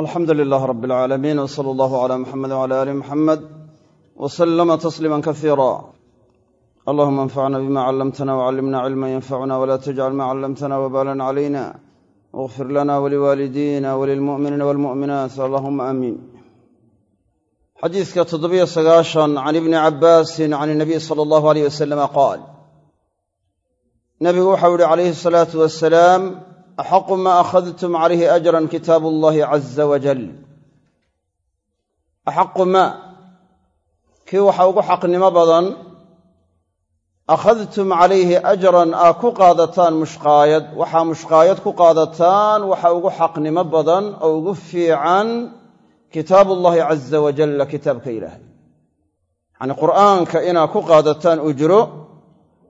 alxamdu lilaah rab alcaalamiin w sala allahu cala muxamed wcala aali muxamed w salama tasliima kasiira allahuma anfacna bima callamtana wcallimna cilma yanfacuna wla tajcal ma callamtana wbalan calayna wاغfir lana waliwaalidina walilmu'miniina walmu'minaat allahuma aamiin xadiiska toddobiyo sagaashan can ibni cabbaasin can inabiy sala allahu aleyh wasalama qaal. Nabigu waxau yihi calayhi asalaatu wasalaam axaqu ma akhadtum calayhi ajran kitaabu allahi caza wajal axaqu maa kii waxa ugu xaqnimo badan akhadtum calayhi ajran aa ku qaadataan mushqaayad waxaa mushqaayad ku qaadataan waxa ugu xaqnimo badan oo ugu fiican kitaabu ullahi caza wajalla kitaabka ilaahay yacnii qur'aanka inaa ku qaadataan ujro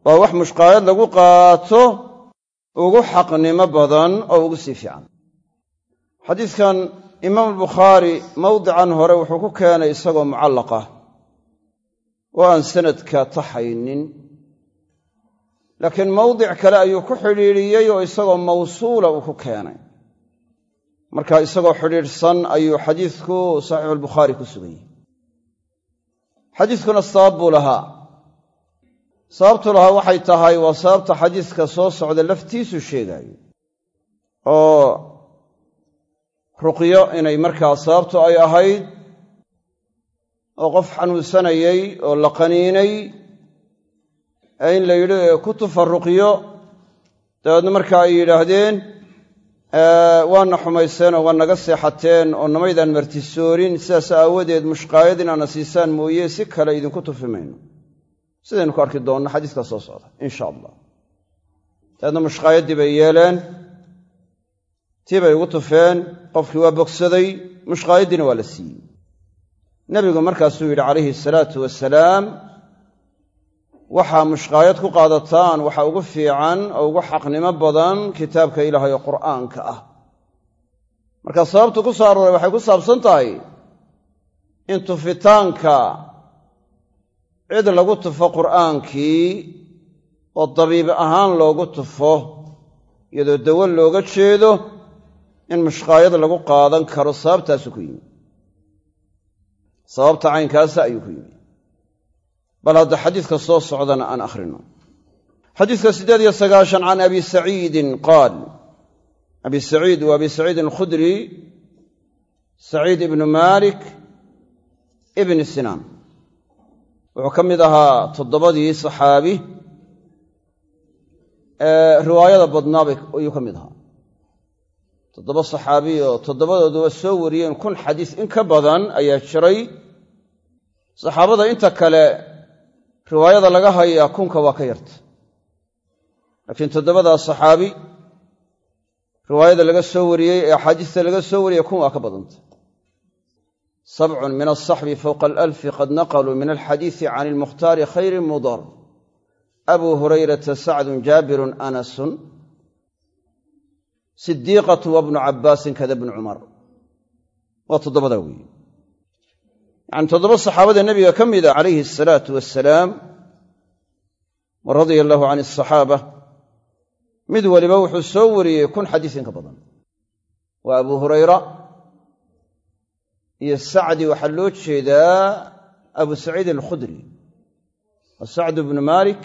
waa wax mushqaayad lagu qaato ugu xaqnimo badan oo ugu sii fiican. Xadiidkan imaam albukhaari mawdican hore wuxuu ku keenay isagoo mucallaqa. Oo aan sanadka taxaynin. Laakiin mawdic kale ayuu ku xidhiidhiyey oo isagoo mawsuula uu ku keenay. Marka isagoo xidhiidhsan ayuu xadiidku saxiixu albukhaari ku sugan yahay. Xadiidkuna sabab buu lahaa sababtu lahaa waxay tahay waa sababta xadiiska soo socda laftiisu sheegaayo oo ruqyo inay markaa sababtu ay ahayd oo qof xanuunsanayey oo la qaniinay in la yidhi ku tufa ruqyo dabeedna marka ay yidhaahdeen waana xumayseen oo waa naga seexateen oo namaydaan martisoorin sidaas aawadeed mushqaayad inaana siisaan mooye si kale idinku tufi mayno sidaynu ku arki doonno xadiiska soo socda insha allah. Dabeedna mushqaayaddii bay yeeleen tii bay ugu tufeen qofkii waa bogsaday mushqaayaddiina waa la siiyey. Nebigu markaasuu yidhi calayhi salaatu wasalaam waxaa mushqaayad ku qaadataan waxa ugu fiican oo ugu xaqnimo badan kitaabka ilaahay oo qur'aanka ah. Marka sababtu ku soo arooray waxay ku saabsan tahay in tufitaanka cid lagu tufo qur'aankii oo dabiib ahaan loogu tufo iyadoo dawo looga jeedo in mushqaayad lagu qaadan karo sababtaasu ku yimi sababta caynkaasa ayuu ku yimi bal hadda xadiidka soo socdana aan akhrino. Xadiidka siddeed iyo sagaashan can abi saciidin qaal abi saciid waa abi saciidin alkhudri saciid ibnu malik ibni sinaan wuxuu ka mid ahaa toddobadii saxaabi ee riwaayada badnaabay ayuu ka mid ahaa. Toddoba saxaabi oo toddobadooduba soo wariyeen kun xadiis in ka badan ayaa jiray. Saxaabada inta kale riwaayada laga hayaa kunka waa ka yarta. Laakiin toddobadaa saxaabi riwaayada laga soo wariyey ee axaadiista laga soo wariyey kun waa ka badanta sabcun min alsaxbi fowqa alalfi qad naqaluu min alxadiisi can ilmukhtaari khayri mudar abuu hurayrata sacdun jaabirun anasun sidiiqatu wa bnu cabbaasin kada bnu cumar waa toddobadaa weeye yacani toddoba saxaabada nebiga ka mida calayhi asalaatu wasalaam wa radia allaahu can asaxaaba mid waliba wuxuu soo wariyey kun xadiis in ka badan waa abuu hurayra iyo sacdi waxaa loo jeedaa abu saciid alkhudri wa sacdu bnu malik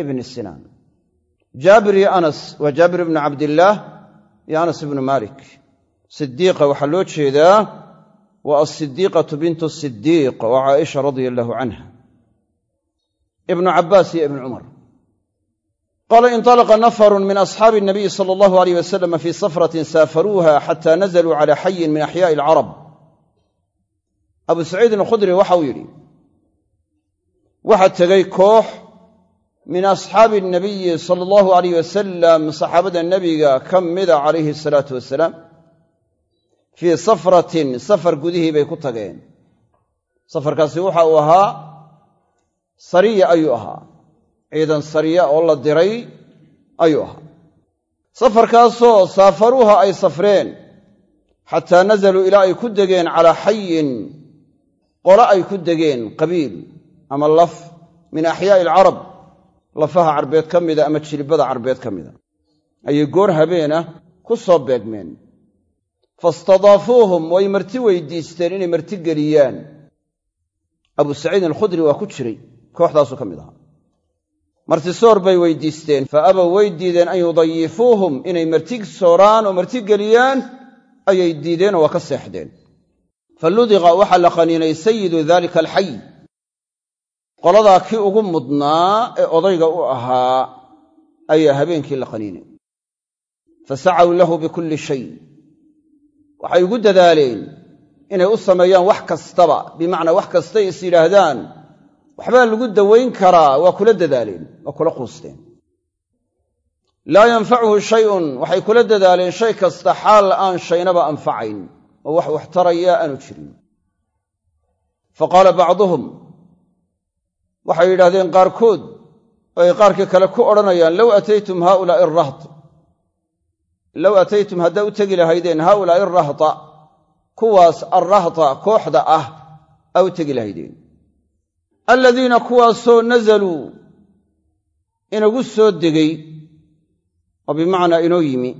ibni sinaan. Jaabir iyo anas waa jaabir ibnu cabdillaah iyo anas ibnu malik sidiiqa waxaa loo jeedaa waa alsidiiqatu bintu sidiiq waa caaisha radia allaahu canha ibnu cabbaas iyo ibnu cumar. Qaala intalaqa nafarun min asxaabi nabiyi sala allahu aleyh wasalam fii safratin saafaruuha xata nazaluu cala xayin min axyaa'i alcarab abu saciidin alkhudri waxau yidhi waxaa tegey koox min asxaabi nabiyi sala allahu alayh wasalam saxaabada nebiga ka mida calayhi asalaatu wasalaam fii safratin safar gudihii bay ku tageen. Safarkaasi waxa uu ahaa sariya ayuu ahaa. Ciidan sariya oo la diray ayuu ahaa. Safarkaasoo saafaruuha ay safreen xataa nazaluu ilaa ay ku degeen calaa xayin qole ay ku degeen qabiil ama laf min axyaa'i alcarab lafaha carbeed ka mida ama jilibada carbeed ka mida. Ayay goor habeenah ku soo beegmeen. Fastadaafuuhum way marti weydiisteen inay marti geliyaan. Abu saciidin alkhudri waa ku jiray kooxdaasuu ka mid ahaa. Martisoor bay weydiisteen fa abow way diideen an yudayifuuhum inay marti sooraan oo marti geliyaan ayay diideen oo waa ka seexdeen fa ludiqa waxaa la qaniinay sayidu dalika alxay qoladaa kii ugu mudnaa ee odayga u ahaa ayaa habeenkii la qaniinay fa sacaw lahu bikulli shay waxay ugu dadaaleen inay u sameeyaan wax kastaba bimacnaa wax kastay is yidhaahdaan waxbaa lagu dawayn karaa waa kula dadaaleen waa kula quusteen laa yanfacuhu shayun waxay kula dadaaleen shay kasta xaal aan shaynaba anfacayn oo wax wax taraya aanu jirin. Fa qaala bacduhum waxay yidhahdeen qaarkood oo ay qaarkii kale ku odhanayaan low ataytum haaulaa'i araht low ataytum haddaa u tegi lahaydeen haaulaa'i arahta kuwaas arrahta kooxda ah aa u tegi lahaydeen. Aladiina kuwaasoo nazaluu inagu soo degay oo bimacnaa inoo yimi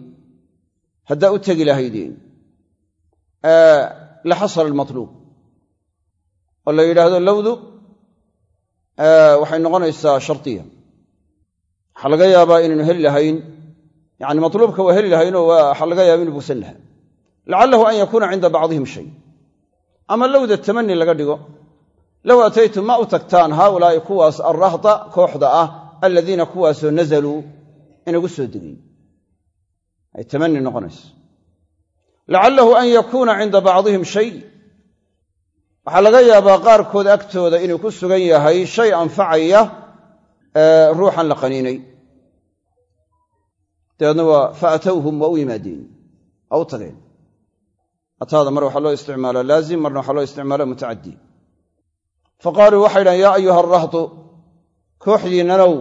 haddaa u tegi lahaydeen la xasala almatluub oo la yidhaahdo lowdu waxay noqonaysaa shardiya waxaa laga yaabaa inaynu heli lahayn yani matluubka waa heli lahaynoo waxaa laga yaaba inu bogsan lahaa lacalahu an yakuuna cinda bacdihim shay ama lowda tamani laga dhigo low ataytum ma u tagtaan haaulaa'i kuwaas alrahda kooxda ah aladiina kuwaasoo nazaluu inagu soo degay ay tamani noqonayso lacalahu an yakuuna cinda bacdihim shay. Waxaa laga yaabaa qaarkood agtooda inuu ku sugan yahay shay anfacaya ruuxan la qaniinay. Dabeedna waa fa atowhum waa u yimaadeen waa u tageen. Ataada mar waxaa loo isticmaalaa laazim marna waxaa loo isticmaala mutacaddi. Fa qaaluu waxay dhahen yaa ayuha arahdu kooxdiinnanow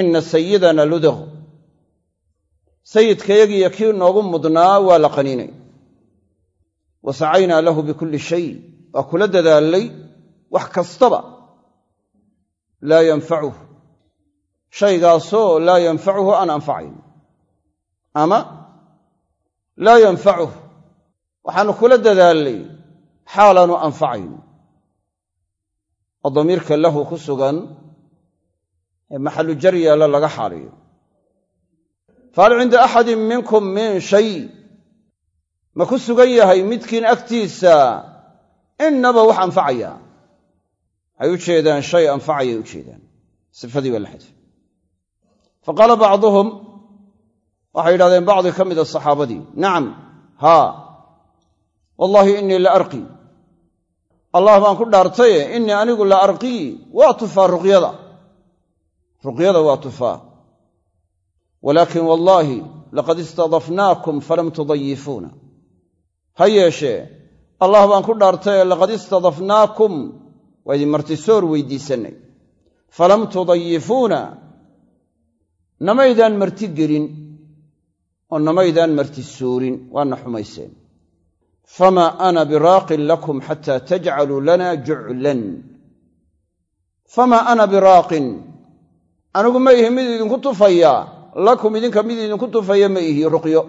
ina sayidana ludiq sayidkayagiiyo kii noogu mudnaa waa la qaniinay. Wa sacaynaa lahu bikulli shay waa kula dadaalay wax kastaba. Laa yanfacuh shaygaasoo laa yanfacuhu aan anfacayn. Ama laa yanfacuh waxaannu kula dadaalnay xaalaanu anfacayn. Oo damiirka lahu ku sugan ee maxallu jar yaalla laga xaaliyo fahal cinda axadin minkum min shay. Ma ku sugan yahay midkiin agtiisa? Innaba wax anfacaya. Waxay u jeedaan shay anfacayay u jeedaan. Sifadii baa la xadfay. Fa qaala bacduhum waxay yidhahdeen bacdi ka mida saxaabadii. Nacam haa wallaahi innii la arqii allah baan ku dhaartaye innii anigu la arqii waa tufaa ruqyada. Ruqyada waa tufaa walaakin wallaahi laqad istadafnaakum falam tudayifuuna. Ha yeeshee allah baan ku dhaartaye laqad istadafnaakum waa idin martisoor weydiisannay. Falam tudayifuuna namaydaan marti gelin oo namaydaan marti suurin waana xumayseen. Famaa ana biraaqin lakum xataa tajcaluu lana juclan famaa ana biraaqin anigu ma ihi mid idinku tufaya lakum idinka mid idinku tufaya ma ihi ruqyo.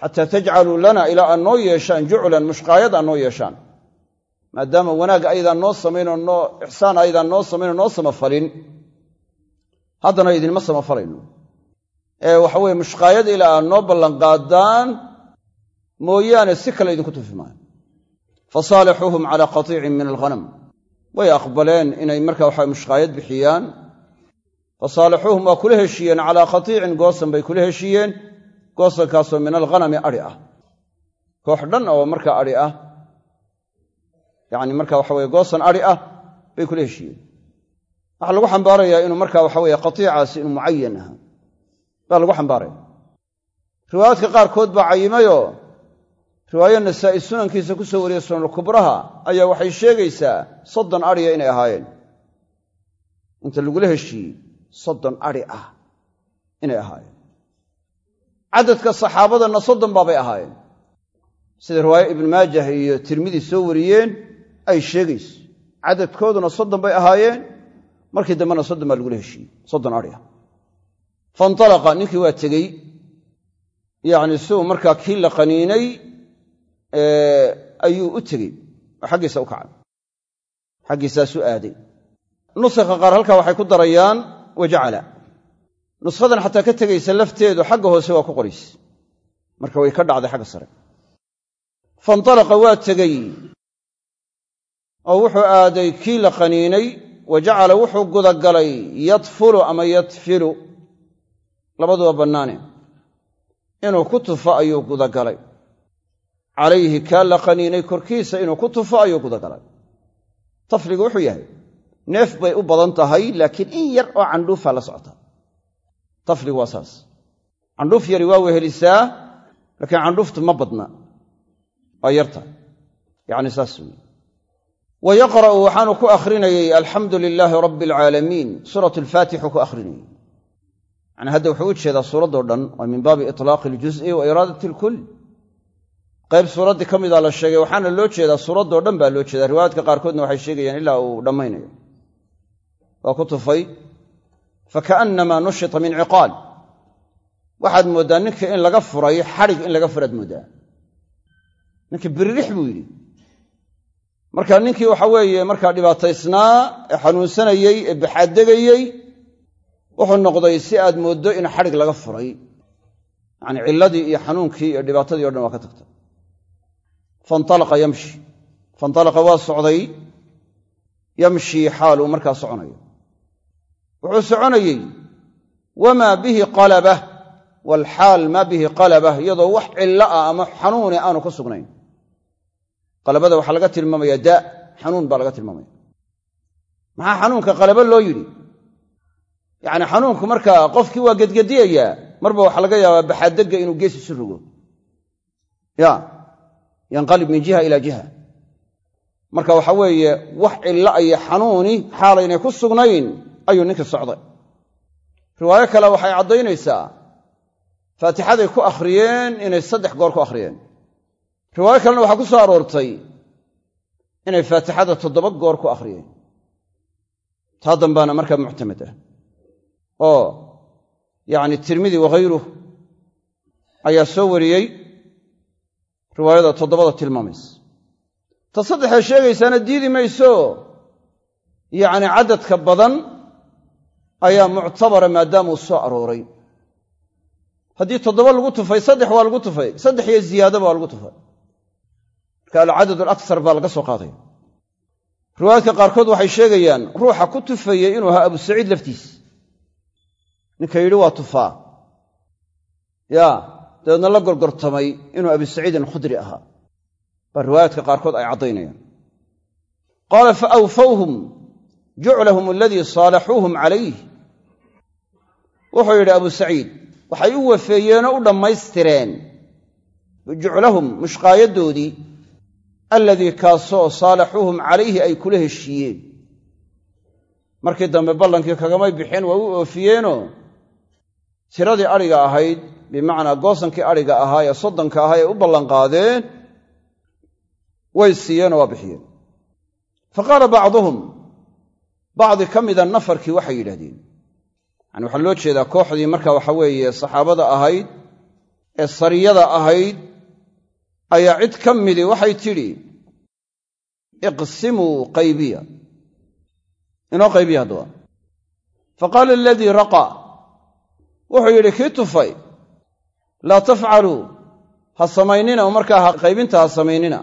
Xataa tajcaluu lana ilaa aad noo yeeshaan juclan mushqaayad aad noo yeeshaan. Maadaama wanaag aydaan noo samaynoo noo ixsaan aydaan noo samaynoo noo samafalin. Haddana idinma samafalayno ee waxa weye mushqaayad ilaa aad noo ballanqaadaan mooyaane si kale idinku tufi maayo fa saalixuuhum calaa qatiicin min alghanam. Way aqbaleen inay marka waxa mushqaayad bixiyaan fa saalixuuhum waa kula heshiiyeen calaa qatiicin goosan bay kula heshiiyeen. Goosankaasoo min alghanami adhi ah. Koox dhan oo markaa adhi ah yacni marka waxa weye goosan adhi ah bay kula heshiiyeen. Waxaa lagu xambaarayaa inuu marka waxa weye qatiicaasi inuu mucayan ahaa baa lagu xambaaraya. Riwaayaadka qaarkood baa cayimayoo riwaayo nasaa'i sunankiisa ku soo wariyey sunankubraha ayaa waxay sheegaysaa soddon adhiya inay ahaayeen. Inta lagula heshiiyey soddon adhi ah inay ahaayeen. Caddadka saxaabadanna soddon baabay ahaayeen. Sida riwaayo ibnu maajah iyo tirmidi soo wariyeen ay sheegayso cadadkooduna soddon bay ahaayeen. Markii dambena soddon baa lagula heshiiyey soddon adhi ah. Faintalaqa ninkii waa tegey. Yacni si markaa kii la qaniinay ayuu u tegey. Oo xaggiisa u kacay. Xaggiisaasu aaday. Nusakha qaar halkaa waxay ku darayaan wajacala nushadan xataa ka tegaysa lafteedu xagga hoose waa ku qorayse marka way ka dhacday xagga sare. Faintalaqa waa tegey oo wuxuu aaday kii la qaniinay wa jacala wuxuu gudagalay yadfulu ama yadfilu. Labaduba bannaane. Inuu ku tufo ayuu gudagalay. Calayhi kaa la qaniinay korkiisa inuu ku tufo ayuu gudagalay. Tafligu wuxuu yahay neef bay u badan tahay laakiin in yar oo candhuufaa la socota. Tafligu waa saas. Candhuuf yari waa wehelisaa laakiin candhuuftu ma badna. Waa yarta. Yacni saas weeye. Wa waxaanu ku akhrinayey alxamdu lilaahi rabbi alcaalamiin suurat alfaatixu ku akhrinayey yacni hadda wuxuu u jeedaa suuraddoo dhan waa min baabi itlaaqi aljuz'i wa iraadati alkull qayb suuraddii ka mida la sheegay waxaana loo jeedaa suuraddoo dhan baa loo jeedaa. Riwaayaadka qaarkoodna waxay sheegayaan ilaa uu dhammaynayo waa ku tufay fakaannamaa nushita min ciqaal. Waxaad mooddaa ninka in laga furay xadhig in laga furaad mooddaa ninkii biririx buu yidhi. Marka ninkii waxa weeye markaa dhibaataysnaa ee xanuunsanayey ee baxaaddegayey wuxuu noqday si aad mooddo in xadhig laga furay. Yacni cilladii iyo xanuunkii iyo dhibaatadii o dhan waa ka tagtay. Faintalaqa yamshi. Faintalaqa waa socday. Yamshii xaaluu markaa soconayo wuxuu soconayey wamaa bihi qalabah waalxaal maa bihi qalabah iyadoo wax cillo ah ama xanuune aanu ku sugnayn. Qalabada waxaa laga tilmaamaya daa xanuun baa laga tilmaamaya. Maxaa xanuunka qalabo loo yidhi? Yacni xanuunku markaa qofkii waa gedgediyayaa marba waxaa laga yaabaa baxaadegga inuu gees isu rogo. Ya yanqalib min jiha ilaa jiha. Marka waxa weeye wax cillo iyo xanuuni xaalaynay ku sugnayn ayuu ninkii socday. Riwaayo kale waxay caddaynaysaa faatixaday ku akhriyeen inay saddex goor ku akhriyeen. Riwaayo kalena waxaa ku soo aroortay inay faatixada toddoba goor ku akhriyeen. Taa dambaana markaa muctamad ah. Oo yacni tirmidi wakhayruh ayaa soo wariyey riwaayada toddobada tilmaamaysa ta saddexee sheegaysaana diidi mayso yacni caddadka badan ayaa muctabara maadaamuu soo arooray. Haddii toddoba lagu tufay saddex waa lagu tufay saddex iyo ziyaadaba waa lagu tufay. Marka alcadad alaksar baa laga soo qaadaya riwaayaadka qaarkood waxay sheegayaan ruuxa ku tufayey inuu ahaa abu saciid laftiis. Ninka yidhi waa tufaa. Ya dabeedna la gorgortamay inuu abi saciidin alkhudri ahaa. Baa riwaayaadka qaarkood ay caddaynayaan. Qaala fa awfawhum juclahum aladii saalaxuuhum calayh wuxuu yidhi abu saciid waxay u wafeeyeenoo u dhammaystireen. Juclahum mushqaayaddoodii alladii kaasoo saalaxuuhum calayhi ay kula heshiiyeen. Markii dambe ballankii kagamay bixeen waa u oofiyeenoo tiradii adhiga ahayd bimacnaa goosankii adhiga ahaa ee soddonka ahaa ee u ballanqaadeen way siiyeenoo waa bixiyeen. Fa qaala bacduhum bacdi ka mida nafarkii waxay yidhahdeen yani waxaa loo jeedaa kooxdii marka waxa weeye saxaabada ahayd ee sariyada ahayd ayaa cid ka midii waxay tidhi iqsimuu qaybiya. Inoo qaybiya haddaba fa qaala aladii raqa. Wuxuu yidhi kii tufay? Laa tafcaluu. Ha samaynina markaa qaybinta ha samaynina.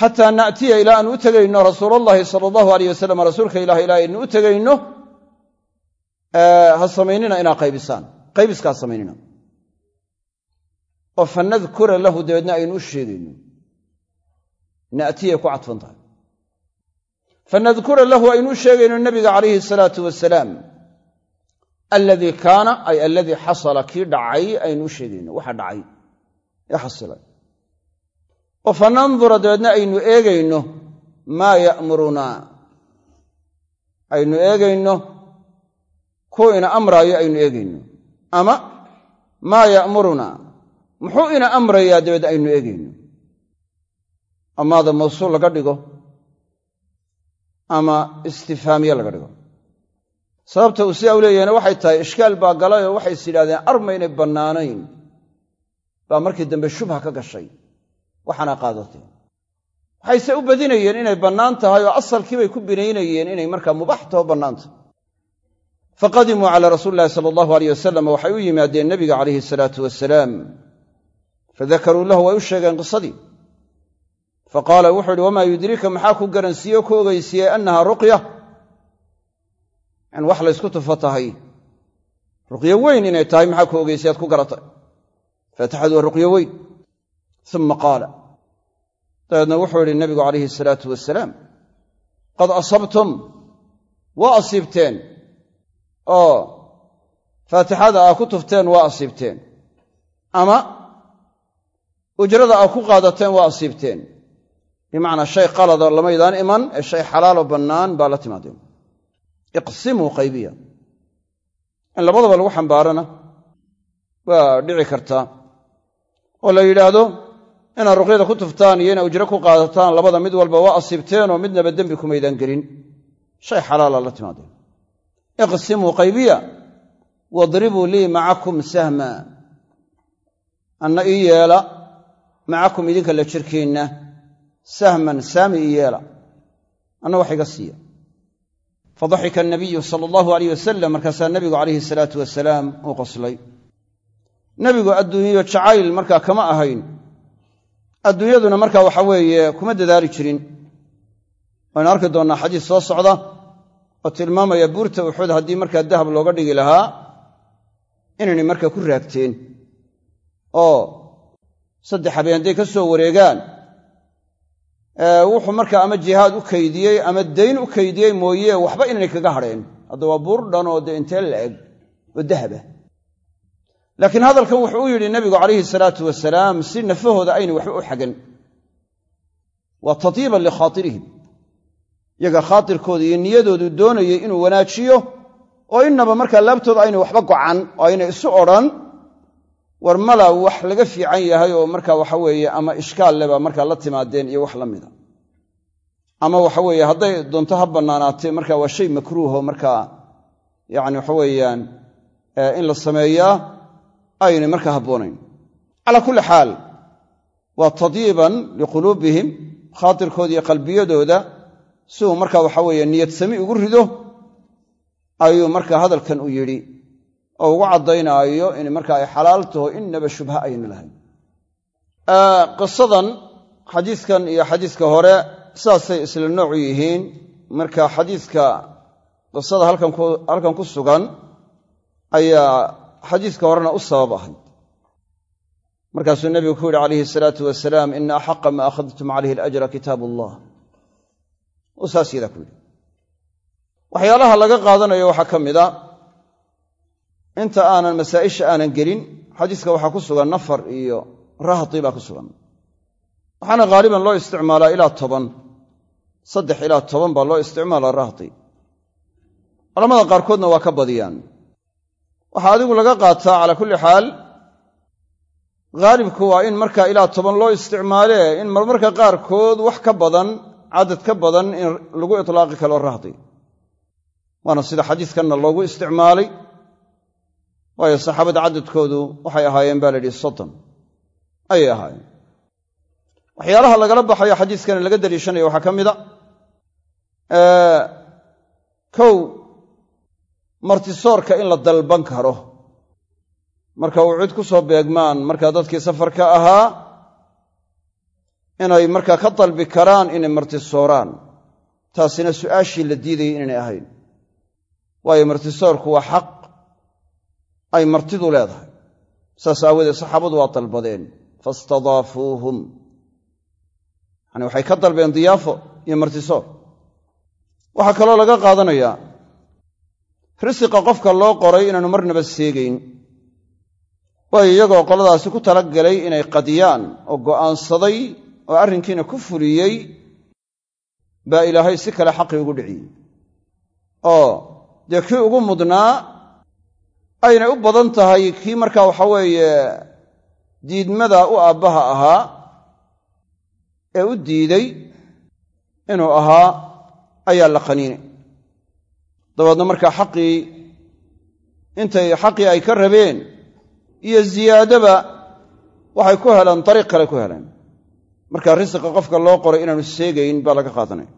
Xataa na'tiya ilaa aanu u tegayno rasuulallahi sala allahu alayh wasalam rasuulka ilah ilaa aynu u tegayno ha samaynina inaad qaybisaan. Qaybiska samaynina oo fa nadkura lahu dabeedna aynu u sheegayno. Na'tiyay ku cadfan tahay. Fa nadkura lahu aynu u sheegayno nabiga calayhi salaatu wasalaam alladii kaana ay aladii xasala kii dhacay aynu u sheegayno. Waxa dhacay. Ee xasilay oo fa nandura dabeedna aynu eegayno maa ya'murunaa aynu eegayno kuu ina amraayo aynu eegayno? Ama maa ya'murunaa muxuu ina amrayaa dabeed aynu eegayno? Amaada mawsuul laga dhigo ama istifhaamiye laga dhigo. Sababta uu sidaa u waxay tahay ishkaal baa galay oo waxay is armaynay bannaanayn. Baa markii dambe shubha ka gashay. Waxaana qaadatay. Waxayse u badinayeen inay bannaan tahay oo asalkii bay ku binaynayeen inay markaa mubaax taho bannaan tahay faqadimuu calaa rasuuli illahi sala allahu aleyh wasalam waxay u yimaadeen nebiga calayhi salaatu wasalaam fadakaruu lahu way u sheegeen qisadii. Faqaala wuxuu ihi wamaa yudriika maxaa ku garansiiye o ku ogeysiiyey annaha ruqya? In wax laysku tufo tahay. Ruqyo weyn inay tahay maxaa ku ogeysiye ad ku garatay? Faatixadu waa ruqyo weyn. Uma qaala. Dabeedna wuxuu yidhi nabigu calayhi salaatu wasalaam qad asabtum waa asiibteen oo faatixada aa ku tufteen waa asiibteen. Ama ujrada aa ku qaadateen waa asiibteen. Bimacnaa shay qalada lamaydaan iman ee shay xalaalo bannaan baa la timaadeen. Iqsimuu qaybiya. In labadaba lagu xambaarana waa dhici kartaa oo la yidhaahdo inaad ruqyada ku tuftaan iyo inaad ujro ku qaadataan labada mid walba waa asiibteenoo midnaba dembi kumaydaan gelin. Shay xalaala la timaadeen iqsimuu qaybiya wadribuu lii macakum sahma anna ii yeela macakum idinka la jirkiinna sahman saami ii yeela. Anna wax iga siiya. Fadaxika anabiyu sala allahu alayh wasalam markaasaa nebigu calayhi salaatu wasalaam uu qoslay. Nebigu adduunyo jacayl markaa kama ahayn. Adduunyaduna markaa waxa weeye kuma dadaali jirin. Waynu arki doonnaa xadiis soo socda oo tilmaamaya buurta uxud haddii markaa dahab looga dhigi lahaa inaynay markaa ku raagteen. Oo saddex habeen hadday ka soo wareegaan wuxuu markaa ama jihaad u kaydiyey ama dayn u kaydiyey mooye waxba inaynay kaga hadheen. Hadda waa buur dhan oo dee intee la eg oo dahabah laakiin hadalkan wuxuu u yidhi nebigu calayhi salaatu wasalaam si nafahooda aynay waxba u xagan. Waa tatiiban likhaatirihim yaga khaatirkooda iyo niyadoodu doonayay inuu wanaajiyo oo innaba markaa laabtooda aynay waxba gocan oo aynay isu odhan war mala wax laga fiican yahay oo marka waxa weeye ama ishkaal leba markaa la timaadeen iyo wax la mida. Ama waxa weeye hadday doonto ha bannaanaatee marka waa shay makruuho markaa yacni waxa weeyaan in la sameeyaa aynay markaa habboonayn. Calaa kulli xaal waa tadyiiban liquluubihim khaatirkooda iyo qalbiyadooda si uu marka waxa weeye niyad sami ugu rido ayuu marka hadalkan u yidhi oo ugu caddaynaayo in marka ay xalaal taho innaba shubha ayna lahayn. Qisadan xadiiskan iyo xadiiska hore sidaasay isla noocu yihiin. Marka xadiiska qisada halkan ku sugan ayaa xadiiska horena u sabab ahayd. Markaasuu nebigu ku yidhi calayhi salaatu wasalaam ina axaqa ma akhadtum calayhi alajra kitaab allah uu saas yadaa ku yidhi. Waxyaalaha laga qaadanayo waxaa ka mid a inta aanan masaa'isha aanan gelin xadiiska waxaa ku sugan nafar iyo rahdi baa ku sugan. Waxaana haaliban loo isticmaalaa ilaa toban saddex ilaa toban baa loo isticmaalaa rahdi culamada qaarkoodna waa ka badiyaan. Waxaa adigu laga qaataa calaa kulli xaal haalibku waa in marka ilaa toban loo isticmaalee in marmarka qaarkood wax ka badan cadad ka badan in lagu itlaaqi karo rahdi waana sida xadiiskanna loogu isticmaalay. Waayo saxaabada cadadkoodu waxay ahaayeen baa la yidhi soddon ayay ahaayeen. Waxyaalaha lagala baxayo xadiiskana laga daliishanaya waxaa ka mida kow martisoorka in la dalban karo. Marka uu cid ku soo beegmaan markaa dadkii safarka ahaa inay markaa ka dalbi karaan inay martisooraan. Taasina su'aashii la diidayay inaynay ahayn. Waayo martisoorku waa xaq. Ay martidu leedahay. Saas aawadeed saxaabadu waa dalbadeen. Fastadaafuuhum. Yani waxay ka dalbeen diyaafo iyo martisoor waxaa kaloo laga qaadanayaa risiqa qofka loo qoray inaanu marnaba seegayn. Waayo iyagoo qoladaasi ku talagalay inay qadiyaan oo go'aansaday oo arrinkiina ku fuliyey baa ilaahay si kale xaqii ugu dhiciyey oo dee kii ugu mudnaa aynay u badan tahay kii markaa waxa weeye diidmada u aabbaha ahaa ee u diiday inuu ahaa ayaa la qaniinay dabeedna markaa xaqii intay xaqii ay ka rabeen iyo ziyaadaba waxay ku heleen dariiq kale ku heleen marka risiqa qofka loo qoray inaanu seegayn baa laga qaadanaya.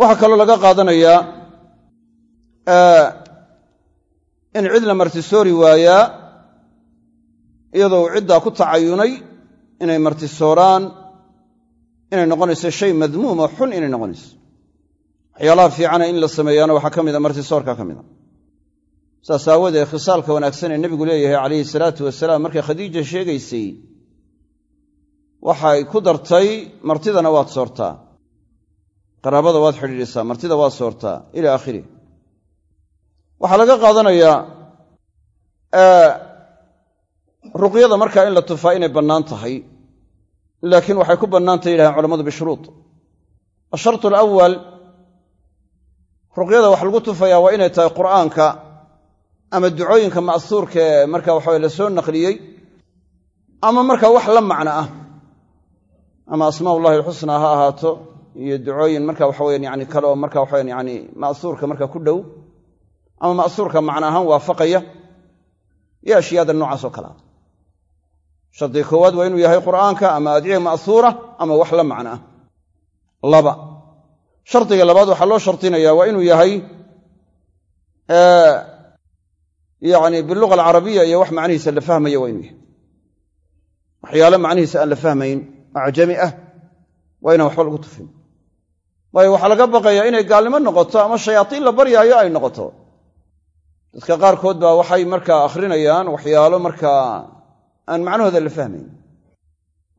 Waxaa kaloo laga qaadanayaa in cid la martisoori waayaa iyadoo uu ciddaa ku tacayunay inay martisooraan inay noqonayso shay madmuuma xun inay noqonayso. Waxyaalaha fiicana in la sameeyaana waxaa ka mida martisoorka ka mida saas aawadeed khisaalka wanaagsan ee nebigu leeyahay calayhi salaatu wasalaam markay khadiija sheegaysay waxay ku dartay martidana waad soortaa qaraabada waad xidhiidhisaa martida waad soortaa ila aakhirih waxaa laga qaadanayaa ruqyada markaa in la tufaa inay bannaan tahay. Laakiin waxay ku bannaantay yidhahdeen culamadu bishuruud ashartu alawal ruqyada wax lagu tufayaa waa inay tahay qur'aanka ama ducooyinka ma'suurka ee marka waxawe la soo naqliyey ama markaa wax la macno ah ama asmaa ullahi alxusnaa ha ahaato iyo ducooyin marka waxaweyan yani kale oo marka waxaweyan yani ma'suurka marka ku dhow ama ma'suurka macno ahaan waafaqaya iyo ashyaada noocaas oo kale ah. Shardiga koowaad waa inuu yahay qur'aanka ama adciya ma'suura ama wax la macno ah. Laba. Shardiga labaad waxaa loo shardinaya waa inuu yahay yani biluga alcarabiya iyo wax macnihiisa la fahmaya waa inuu yahay. Waxyaale macnihiisa aan la fahmayn acjami ah waa inaan waxba lagu tufin. Waayo waxaa laga baqayaa inay gaalnimo noqoto ama shayaatiin la baryaayo ay noqoto. Dadka qaarkood baa waxay markaa akhrinayaan waxyaalo markaa aan macnahooda la fahmayn.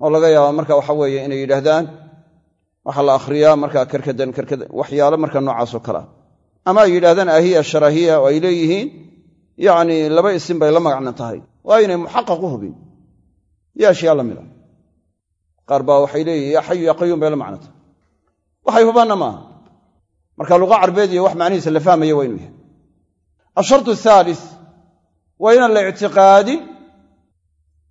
Oo laga yaaba marka waxa weeye inay yidhaahdaan waxaa la akhriyaa markaa karkadan karkadan waxyaalo marka noocaasoo kale. Ah ama ay yidhahdaan ahiya sharaahiya oo ay leeyihiin yacni laba isim bay la magacna tahay. Waa inay muxaqaq u hubin. Iyo ashyaa la mida qaar baa waxay leeyihiin yaa xayu yaa qayuum bay la macno tahay waxay hubaanna maaha. Marka luqa carbeed iyo wax macnihiisa la fahmaya waa inuu yahay. Ashartu athaalis waa inaan la ictiqaadin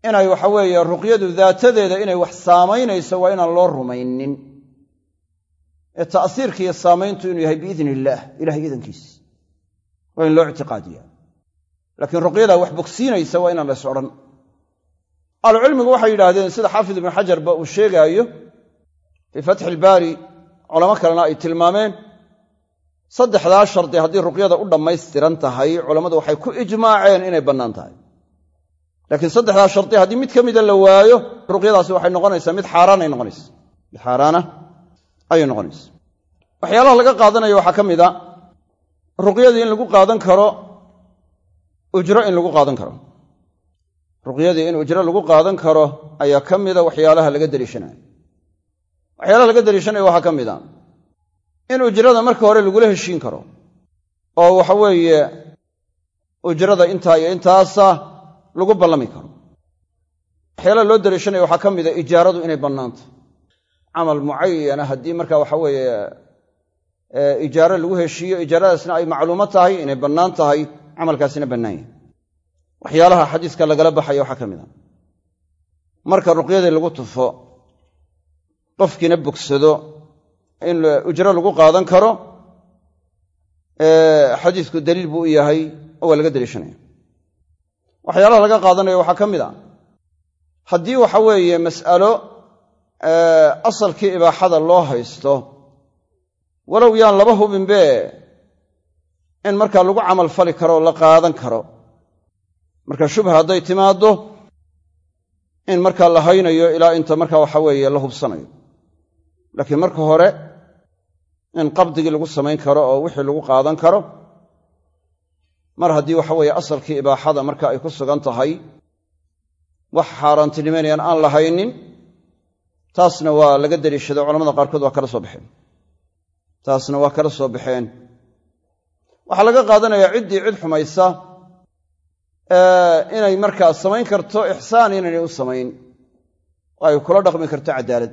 inay waxa weeye ruqyadu daatadeeda inay wax saamaynayso waa inaan loo rumaynin. Ee ta'siirka iyo saamayntu inuu yahay biidni illaah ilahay idankiis waa in loo ictiqaadiya laakiin ruqyadaa wax bogsiinaysa waa inaan lays odhan ahlucilmigu waxay yidhaahdeen sida xaafid ibnu xajarba uu sheegaayo fii fatxi ilbaari culamo kalena ay tilmaameen saddexdaa shardi haddii ruqyada u dhammaystiran tahay culammadu waxay ku ijmaaceen inay bannaan tahay. Laakiin saddexdaa shardi haddii mid ka mida la waayo ruqyadaasi waxay noqonaysaa mid xaaraanay noqonaysa. Mid xaaraana ayay noqonaysa. Waxyaalaha laga qaadanayo waxaa ka mid a ruqyadii in lagu qaadan karo ujro in lagu qaadan karo ruqyadii in ujro lagu qaadan karo ayaa ka mida waxyaalaha laga deliishanayo waxyaalaha laga deliishanayo waxaa ka mid a in ujrada marka hore lagula heshiin karo oo waxa weeye ujrada intaa iyo intaasa lagu ballami karo. Waxyaalaha loo deliishanaya waxaa ka mida ijaaradu inay bannaanta. Camal mucayana haddii marka waxa weeye ijaaro lagu heshiiyo ijaaradaasna ay macluumo tahay inay bannaan tahay camalkaasina bannaan yahay waxyaalaha xadiiska lagala baxaya waxaa ka mid a. Marka ruqyadii lagu tufo qofkiina bogsado in ujro lagu qaadan karo xadiisku daliil buu u yahay oo waa laga deliishanaya waxyaalaha laga qaadanayo waxaa ka mid a. Haddii waxa weeye mas'alo asalkii ibaaxada loo haysto walow yaan laba hubinbe in markaa lagu camal fali karo la qaadan karo marka shubha hadday timaaddo in markaa la haynayo ilaa inta markaa waxa weeye la hubsanayo. Laakiin marka hore in qabdigii lagu samayn karo oo wixii lagu qaadan karo mar haddii waxa weeye asalkii ibaaxada marka ay ku sugan tahay wax xaaraantinimaynayaan aan la haynin taasna waa laga deliishaday culamada qaarkood waa kala soo baxeen. Taasna waa kala soo baxeen. Waxaa laga qaadanayaa ciddii cid xumaysa inay markaa samayn karto ixsaan inaynay u samayn. Oo ay kula dhaqmi karto cadaalad.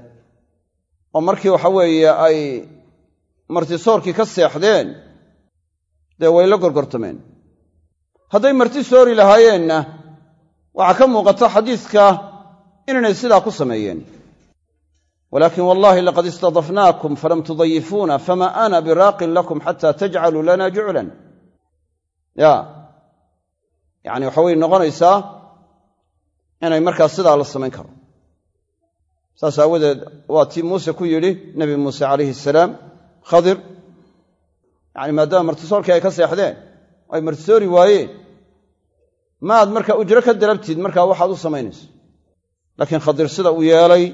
Oo markii waxa weeye ay martisoorkii ka seexdeen dee way la gorgortameen. Hadday marti soori lahaayeenna waxaa ka muuqata xadiiska inaynay sidaa ku sameeyeen. Walaakin wallahi laqad istadafnaakum falam tudayifuuna fama ana biraaqin lakum xata tajcaluu lana juclan. Ya yacni waxa way noqonaysaa inay markaa sidaa la samayn karo. Saas aawadeed waa tii muuse ku yidhi nebi muuse calayhi salaam khadir. Yacni maadaama martisoorkii ay ka seexdeen ay martisoori waayeen maad markaa ujro ka dalabtid markaa waxaad u samaynayso. Laakiin khadir sida uu yeelay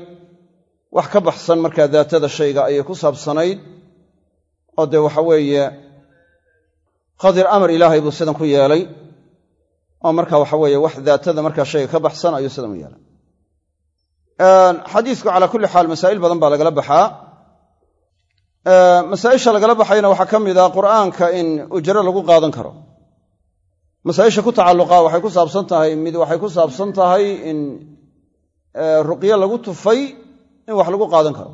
wax ka baxsan markaa daatada shayga ayay ku saabsanayd oo dee waxa weeye khadir amar ilaahay buu sidan ku yeelay oo marka waxa weeye wax daatada markaa shayga ka baxsan ayuu sidan u yeelay. Xadiisku calaa kulli xaal masaa'il badan baa lagala baxaa. Masaa'isha lagala baxayna waxaa ka mid ah qur'aanka in ujro lagu qaadan karo. Masaa'isha ku tacalluqa waxay ku saabsan tahay mid waxay ku saabsan tahay in ruqyo lagu tufay in wax lagu qaadan karo.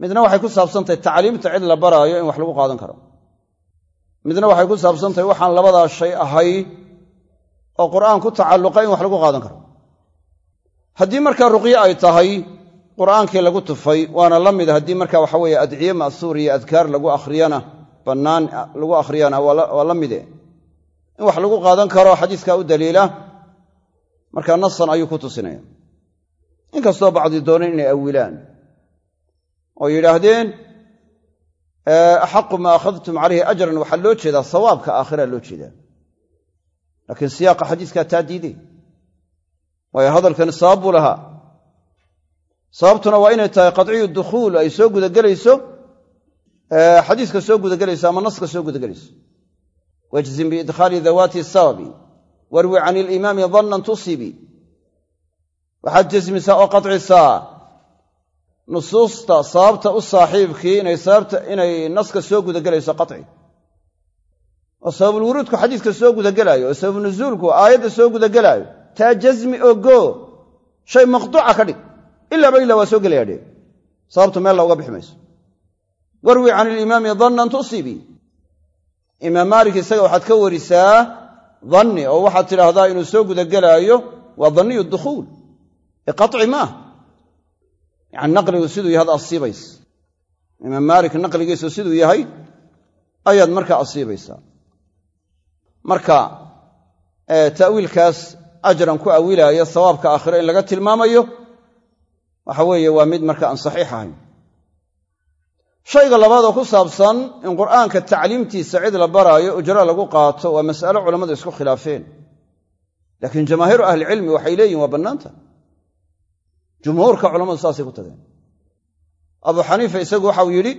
Midna waxay ku saabsan tahay tacliimta cid la baraayo in wax lagu qaadan karo. Midna waxay ku saabsan tahay waxaan labadaa shay ahay oo qur'aan ku tacalluqa in wax lagu qaadan karo. Haddii markaa ruqyo ay tahay qur'aankii lagu tufay waana la mid haddii marka waxa weeye adciye ma'suur iyo adkaar lagu akhriyana bannaan lagu akhriyana waa la mide in wax lagu qaadan karo xadiiskaa u daliila markaa nasan ayuu ku tusinaya. Inkastoo bacdi dooneen inay awilaan oo yidhaahdeen axaqu maa akhadtum calayhi ajran waxaa loo jeedaa sawaabka aakhira loo jeedaa laakiin siyaaqa xadiiskaa taa diiday waayo hadalkani sabab buu lahaa. Sababtuna waa inay tahay qadciyu dukhuul ay soo gudagelayso xadiiska soo gudagelayso ama naska soo gudagelayso. Wajzim biidkhaali dawaati sababi warwi can ilimaami dannan tusibi. Waxaad jasmisaa oo qadcisaa nusuusta sababta u saaxiibkii inay naska soo gudagelayso qaci oo sababulwuruudku xadiiska soo gudagelaayo oo sababunuzuulku aayadda soo gudagelaayo taa jasmi oo goo shay maqduuca ka dhig ilaaba ilaa waa soo gelaya dhee sababtu meel la uga bixi mayso. Warwi can ilimaami dannan tusibi imaam maalik isaga waxaad ka warisaa danni oo waxaad tidhaahdaa inuu soo gudagelaayo waa danniyu dukhuul ee qaci maaha yacani naqligu siduu yahay ad imaam maalik naqligiisu siduu yahay ayaad markaa asiibaysaa marka ta'wiilkaas ajran ku awilaaya sawaabka aakhiro in laga tilmaamayo waxa weeye waa mid marka aan saxiix ahayn. Shayga labaad oo ku saabsan in qur'aanka tacliimtiisa cid la baraayo ujro lagu qaato waa mas'alo culammadu isku khilaafeen. Laakiin jamaahiiru ahlicilmi waxay leeyihiin waa bannaanta. Jumhuurka culammadu saasay ku tageen. Abuu xaniifa isagu waxau yidhi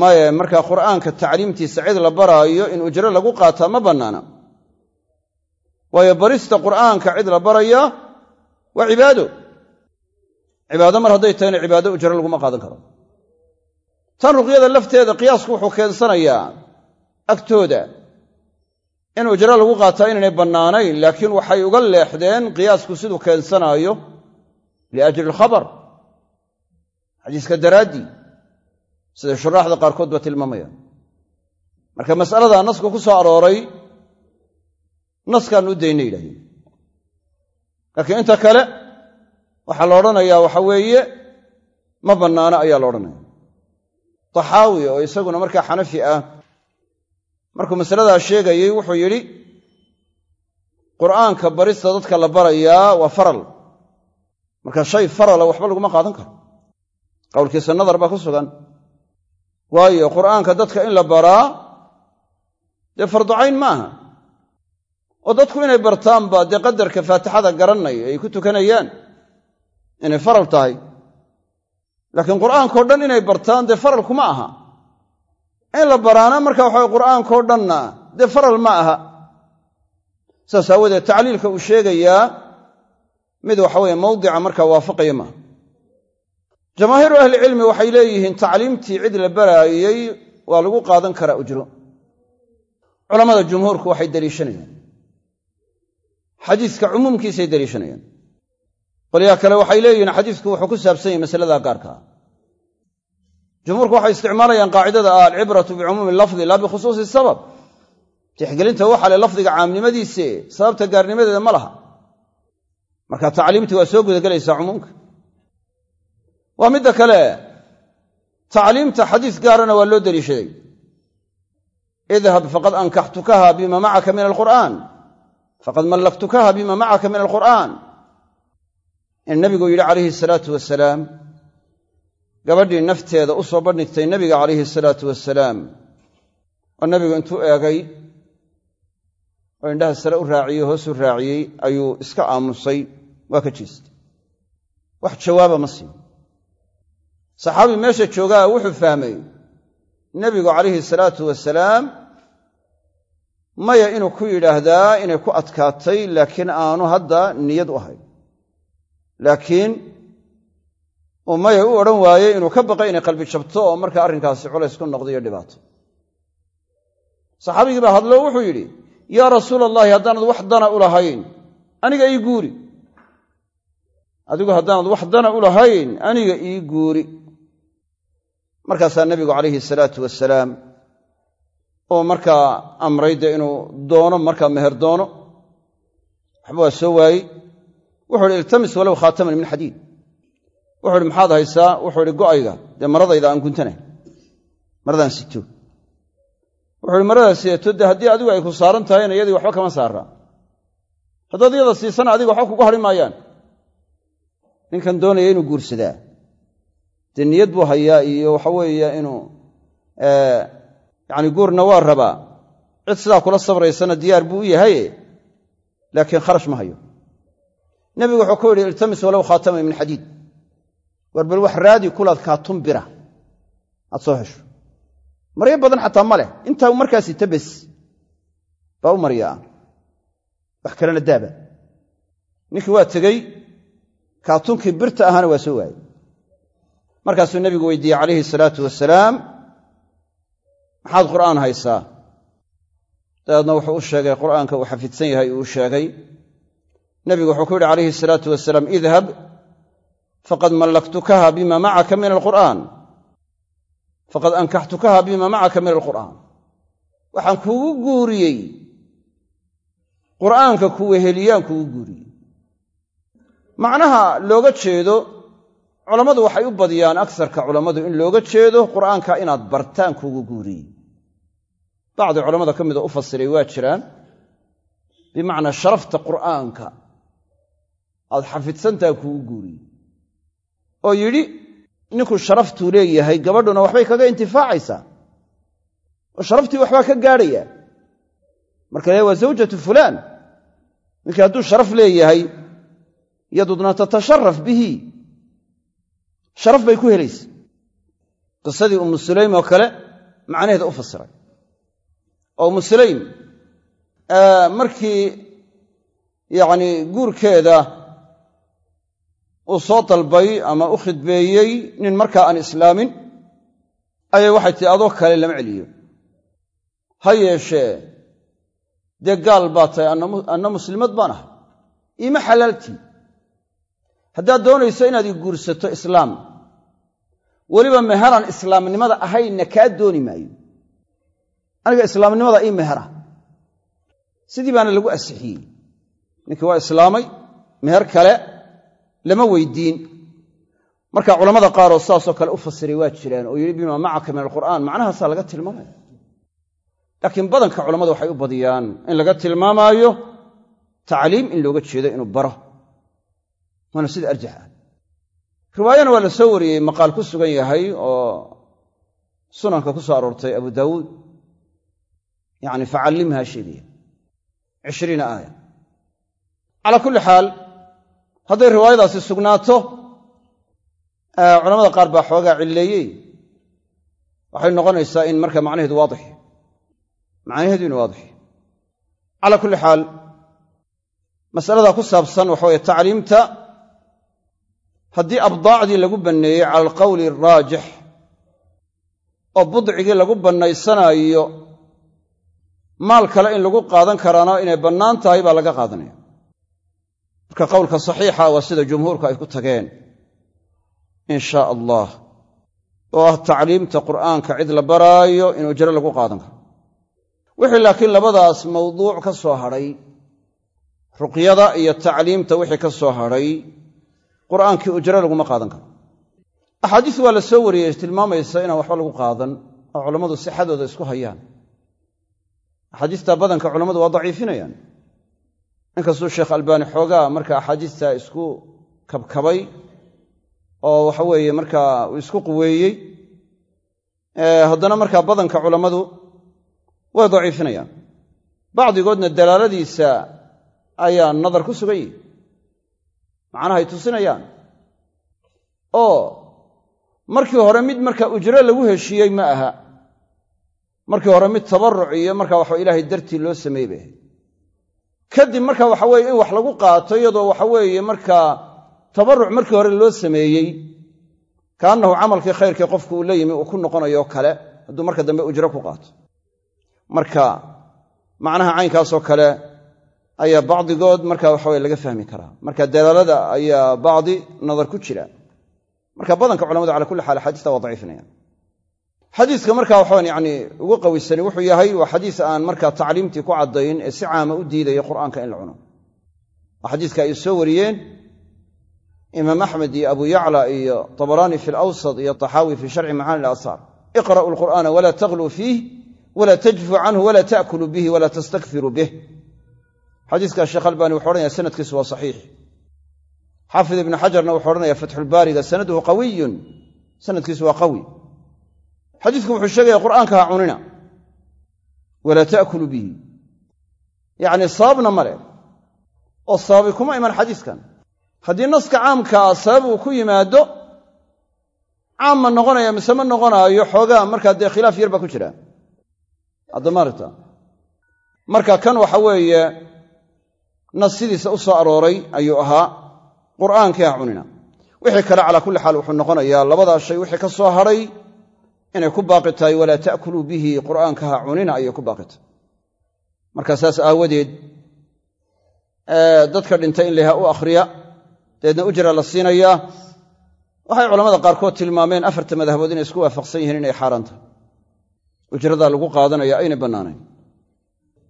maye markaa qur'aanka tacliimtiisa cid la baraayo in ujro lagu qaataa ma bannaana. Waayo barista qur'aanka cid la barayaa waa cibaado. Cibaado mar hadday tahayna cibaado ujro laguma qaadan karo. Tan ruqyada lafteeda qiyaasku wuxuu keensanayaa agtooda in ujro lagu qaataa inaynay bannaanayn laakiin waxay uga leexdeen qiyaasku siduu keensanaayo liajli alkhabar. Xadiiska daraaddii siday shuraaxda qaarkood ba tilmaamayaan marka mas'alada nasku ku soo arooray naskaan u dayna yidhahdeen laakiin inta kale waxaa la odhanayaa waxa weeye ma bannaano ayaa la odhanaya. Taxaawi oo isaguna markaa xanafi ah markuu masaladaa sheegayey wuxuu yidhi qur'aanka barista dadka la barayaa waa faral. Marka shay farala waxba laguma qaadan karo. Qowlkiisa nadar baa ku sugan waayo qur'aanka dadka in la baraa dee farducayn ma aha oo dadku inay bartaanba dee qadarka faatixada garanayo ay ku tukanayaan inay faral tahay. Laakiin qur'aankao dhan inay bartaan dee faral kuma aha. In la baraana marka waxa qur'aankao dhanna dee faral ma aha. Saas aawadeed tacliilka uu sheegayaa mid waxaweye mawdica markaa waafaqaya maaha jamaahiiru ahlicilmi waxay leeyihiin tacliimtii cid la baraayey waa lagu qaadan karaa ujro. Culammada jumhuurku waxay deliishanayaan. Xadiiska cumuumkiisay deliishanayaan. Qolyaha kale waxay leeyihiin xadiisku wuxuu ku saabsan yahay masalada gaarkaa jumhuurku waxay isticmaalayaan qaacidada ah alcibratu bicumuumi lafdi laa bikhusuusi sabab. Tixgelinta waxa le lafdiga caamnimadiise sababta gaarnimadeeda ma laha. Marka tacliimtii waa soo gudagelaysaa cumuumka waa midda kale tacliimta xadiis gaarana waa loo deliishaday. Idhab faqad ankaxtukaha bima macaka min alqur'aan. Faqad mallaktukaha bima macaka min alqur'aan. In nabigu yidhi calayhi salaatu wasalaam gabadhii nafteeda u soo bandhigtay nebiga calayhi salaatu wasalaam oo nebigu intuu eegay oo indhaha sare u raaciyey hoos u raaciyey ayuu iska aamusay waa ka jeestay. Wax jawaaba ma siin saxaabi meesha joogaa wuxuu fahmay nebigu calayhi salaatu wasalaam maya inuu ku yidhaahdaa inay ku adkaatay laakiin aanu hadda niyad u ahayn. Laakiin uu maya u odhan waayey inuu ka baqay inay qalbi jabto oo markaa arrinkaasi culays ku noqdo iyo dhibaato. Saxaabigii baa hadlo wuxuu yidhi yaa rasuula allahi haddaanad wax dana u lahayn aniga ii guuri. Adigu haddaanad wax dana u lahayn aniga ii guuri markaasaa nebigu calayhi salaatu wasalaam oo markaa amray dee inuu doono markaa meher doono waxba waa soo waayey. Wuxuu ihi iltamis walow khaataman min xadiid. Wuxuu ihi maxaad haysaa? Wuxuu ihi go'ayga dee maradayda aan guntanayn maradaan sito. Wuxuu ihi maradaas sideeto dee haddii adigu ay ku saaran tahayna iyadii waxba kama saarraa haddaad iyada siisana adiga waxba kugu hadhi maayaan. Ninkan doonaya inuu guursadaa dee niyad buu hayaa iyo waxa weeye inuu yacni guurna waa rabaa. Cid sidaa kula sabraysana diyaar buu u yahaye laakiin kharash ma hayo. Nebigu wuxuu ku yidhi iltamis walow khaataman min xadiid. War bal wax raadi kulaad kaatun bira aad soo hesho. Maryo badan xataa ma leh intaa markaa sita bes baa u maryaa wax kalena daaba. Ninkii waa tegey kaatunkii birta ahaana waa soo waayey markaasuu nebigu weydiiyey calayhi salaatu wasalaam maxaad qur'aan haysaa? Dabeedna wuxuu u sheegay qur'aanka uu xafidsan yahay uu sheegay. Nebigu wuxuu ku yidhi calayhi salaatu wasalaam idhab faqad mallaktukaha bima macaka min alqur'aan. Faqad ankaxtukaha bima macaka min alqur'aan. Waxaan kuugu guuriyey. Qur'aanka kuweheliyaan kuugu guuriyey. Macnaha looga jeedo culammadu waxay u badiyaan agsarka culammadu in looga jeedo qur'aanka inaad bartaan kuugu guuriyey bacdi culammada ka mida u fasiray waa jiraan bimacnaa sharafta qur'aanka aad xafidsantaha kuugu guuriyey oo yidhi ninku sharaftuu leeyahay gabadhuna waxbay kaga intifaacaysaa. Oo sharaftii waxbaa ka gaadhaya. Marka le waa zawjatu fulaan. Ninkii hadduu sharaf leeyahay yadudna tatasharaf bihi sharaf bay ku helaysa qisadii ummu sulaym oo kale macnaheeda u fasiray. Oo ummu sulaym markii yacni guurkeeda uu soo dalbay ama u khidbeeyey nin markaa aan islaamin ayay waxay tihi adoo kale lama celiyo. Ha yeeshee dee gaal baa tahay anna muslimad baan ahay. Iima xalaaltii haddaad doonayso inaad i guursato islaam weliba meheraan islaamnimada ahaynna kaa dooni maayo. Aniga islaamnimada ii mehera. Sidii baana lagu asixiyey. Ninkii waa islaamay meher kale lama weydiin. Marka culammada qaaroo saasoo kale u fasiray waa jiraan oo yidhi bima macaka min alqur'aan. Macnahaasaa laga tilmaamaya laakiin badanka culammadu waxay u badiyaan in laga tilmaamaayo tacliim in looga jeedo inuu baro waana sida arjax ah riwaayana waa la soo wariyey maqaal ku sugan yahay oo sunanka ku soo aroortay abu daawuud. Yani facallimha sheegaya. Cishriina aaya. Calaa kulli xaal hadday riwaayadaasi sugnaato culamada qaar baa xoogaa cilleeyey. Waxay noqonaysaa in marka macnaheedu waadix macnaheedu inu waadix calaa kulli xaal masalada ku saabsan waxa weye tacliimta haddii abdaacdii lagu banneeyey cala alqowli araajix oo budcigii lagu bannaysanaayo maal kale in lagu qaadan karaana inay bannaan tahay baa laga qaadanaya. Marka qowlka saxiixa waa sida jumhuurku ay ku tageen in shaa allah oo ah tacliimta qur'aanka cid la baraayo in ujro lagu qaadan karo. Wixii laakiin labadaas mawduuc ka soo hadhay ruqyada iyo tacliimta wixii ka soo hadhay qur'aankii ujro laguma qaadan karo. Axaadiis waa la soo wariyey tilmaamaysa inaan waxba lagu qaadan oo culammadu sixadooda isku hayaan. Axaadiistaa badanka culammadu waa daciifinayaan. Inkastuu sheekh albaani xoogaa marka axaadiista isku kabkabay oo waxa weeye markaa uu isku quweeyey haddana markaa badanka culammadu way daciifinayaan. Bacdigoodna dalaaladiisa ayaa nadar ku sugan yihi macnahay tusinayaan. Oo markii hore mid marka ujro lagu heshiiyey ma aha. Markii hore mid tabaruc iyo marka waxa ilaahay dartii loo sameeyey bay ahayd kadib marka waxa weye in wax lagu qaato iyadoo waxa weeye markaa tabaruc markii hore loo sameeyey kaannahu camalkii khayrkii qofku uu la yimi uu ku noqonayo kale hadduu marka dambe ujro ku qaato. Marka macnaha caynkaasoo kale ayaa bacdigood marka waxaweye laga fahmi karaa. Marka dalaalada ayaa bacdi nadar ku jira. Marka badanka culamadu cala kulli xaal axaadiista waa daciifinayaan. Xadiiska marka waxaan yani ugu qawisani wuxuu yahay waa xadiis aan marka tacliimtii ku caddayn ee si caama u diidaya qur'aanka in la cuno. Waa xadiiska ay soo wariyeen. Imaam axmed iyo abu yacla iyo tabaraani fi lawsat iyo taxaawi fi sharci macaani ilasaar iqra'u lqur'aana walaa tagluu fiih wla tajfu canhu wala taakulu bihi wala tastakfiru bih xadiiska sheekh albani wuxu odhanaya sanadkiisu waa saxiix. Xaafid ibnu xajarna wuxuu odhanaya fatxulbaariga sanaduhu qawiyun sanadkiisu waa qawi. Xadiisku wuxuu sheegaya qur'aanka ha cunina walaa taakulu bihi. Yacni sababna male oo sababi kuma iman xadiiskan. Haddii naska caamkaa sabab uu ku yimaado caam ma noqonaya mise ma noqonaayo xoogaa markaa dee khilaaf yar baa ku jira. Addamaarta marka kan waxa weeye nas sidiisa u soo arooray ayuu ahaa qur'aankii ha cunina. Wixii kale calaa kulli xaal wuxuu noqonayaa labadaa shay wixii ka soo hadhay inay ku baaqi tahay walaa ta'kuluu bihi qur'aanka ha cunina ayay ku baaqi tahay. Marka saas aawadeed dadka dhintay in laha u akhriya dabeedna ujra la siinayaa. Waxay culamada qaarkood tilmaameen afarta madhabood inay isku waafaqsan yihiin inay xaaraan tahay. Ujradaa lagu qaadanaya aynay bannaanayn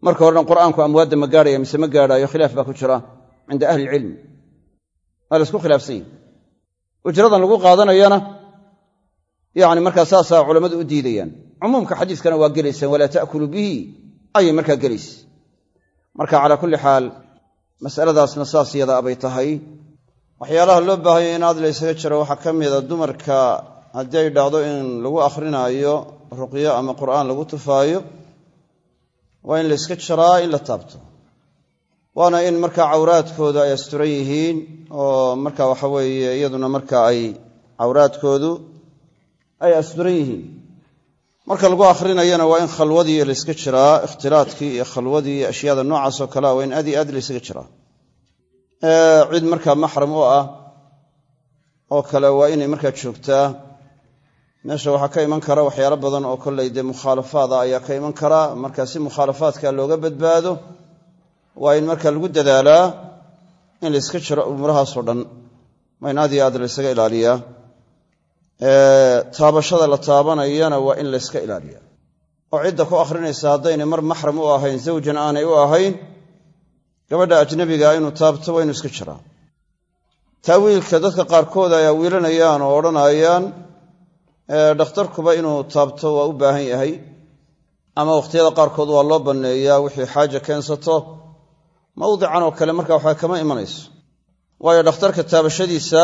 marka horena qur'aanku amwaadda ma gaadhaya mise ma gaadhaayo khilaaf baa ku jira cinda ahli ilcilmi waa la isku khilaafsan yihi ujradan lagu qaadanayana yani markaa saasaa culammadu u diidayaan. Cumuumka xadiiskana waa gelaysaan walaa ta'kuluu bihi ayay markaa gelaysa. Marka calaa kulli xaal masaladaasna saas yada abay tahay. Waxyaalaha loo baahanya in aad la ysaga jiro waxaa ka mida dumarka haddii ay dhacdo in lagu akrinaayo ruqyo ama qur'aan lagu tufaayo waa in la yska jaraa in la taabto. Waana in markaa cawraadkooda ay asturan yihiin oo marka waxa weeye iyaduna marka ay cawraadkoodu ay asturan yihiin. Marka lagu akhrinayana waa in khalwadii layska jiraa ikhtilaadkii iyo khalwadii iyo ashyaada noocaasoo kalea waa in aad iyo aad laysaga jiraa. Cid markaa maxram u ah oo kale waa inay markaa joogtaa meesha waxaa ka iman kara waxyaalo badan oo kollay dee mukhaalafaada ayaa ka iman kara. Marka si mukhaalafaadka looga badbaado waa in marka lagu dadaalaa in layska jiro umuurahaasoo dhan. Waa iyo aad laysaga ilaaliyaa. Taabashada la taabanayana waa in layska ilaaliya oo cidda ku akhrinaysa haddaynay mar maxram u ahayn zawjan aanay u ahayn gabadha ajnabiga inuu taabto waa inuu iska jiraa. Taawiilka dadka qaarkood ayaa wiilanayaan oo odhanayaan dhakhtarkuba inuu taabto waa u baahan yahay ama wakhtiyada qaarkood waa loo banneeyaa wixii xaaja keensato mawdican oo kale marka waxaa kama imanayso. Waayo dhakhtarka taabashadiisa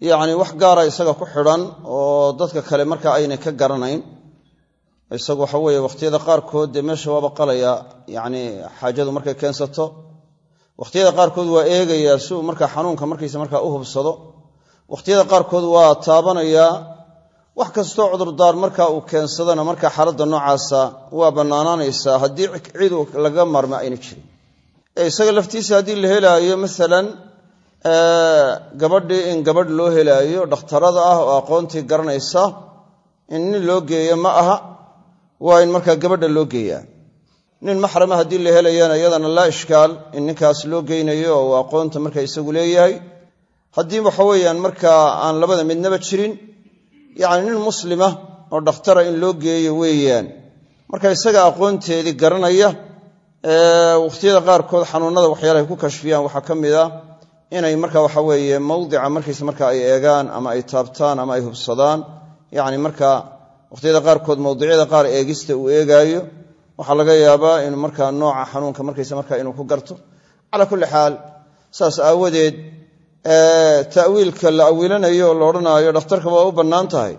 yacni wax gaara isaga ku xidhan oo dadka kale marka aynay ka garanayn isagu waxa weeye wakhtiyada qaarkood dee meesha waaba qalaya yacni xaajadu markay keensato. Wakhtiyada qaarkood waa eegayaa si uu markaa xanuunka markiisa markaa u hubsado. Wakhtiyada qaarkood waa taabanayaa wax kastoo cudurdaar marka uu keensadana marka xaaladda noocaasa waa bannaanaanaysaa haddii cidu laga maarma ayna jirin. Ee isaga laftiisa haddii la helaayo masalan gabadhii in gabadh loo helaayo dhakhtarada ah oo aqoontii garanaysa in nin loo geeyo ma aha waa in markaa gabadha loo geeyaa. Nin maxrama haddii la helayana iyadana laa ishkaal in ninkaas loo geynayo oo aqoonta marka isagu leeyahay. Haddii waxa weeyaan markaa aan labada midnaba jirin yacni nin muslima oo dhakhtara in loo geeyo weeyaan. Marka isaga aqoonteedii garanaya wakhtiyada qaarkood xanuunada waxyaalahay ku kashfiyaan waxaa ka mid a inay marka waxa weeye mawdica markiisa marka ay eegaan ama ay taabtaan ama ay hubsadaan. Yacni marka wakhtiyada qaarkood mawdicyada qaar eegista uu eegaayo waxaa laga yaabaa inuu markaa nooca xanuunka markaysa marka inuu ku garto. Calaa kulli xaal saas aawadeed ta'wiilka la awiilanayo oo la odhanaayo waa u bannaan tahay.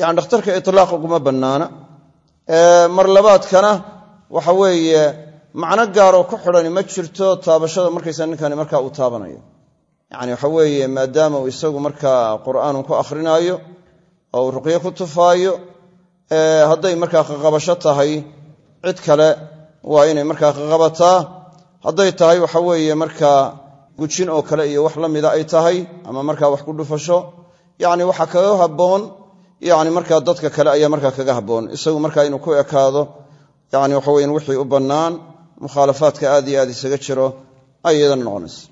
Yani dhakhtarka itlaaq uguma bannaana. Mar labaadkana waxa weeye macno gaaroo ku xidhani ma jirto taabashada markaysa ninkani markaa uu taabanayo. Yani waxa weeye maadaama uu isagu markaa qur'aanun ku akhrinaayo oo uu ruqyo ku tufaayo hadday markaa qaqabasho tahay cid kale waa inay markaa qaqabataa. Hadday tahay waxa weeye markaa gujin oo kale iyo wax la ay tahay ama markaa wax ku dhufasho yani waxa kaga habboon yani markaa dadka kale ayaa markaa kaga habboon. Isagu markaa inuu ku ekaado yani waxa weyan wixii u bannaan mukhaalafaadka aad iyo aad isaga jiro ay iyadana noqonaysa.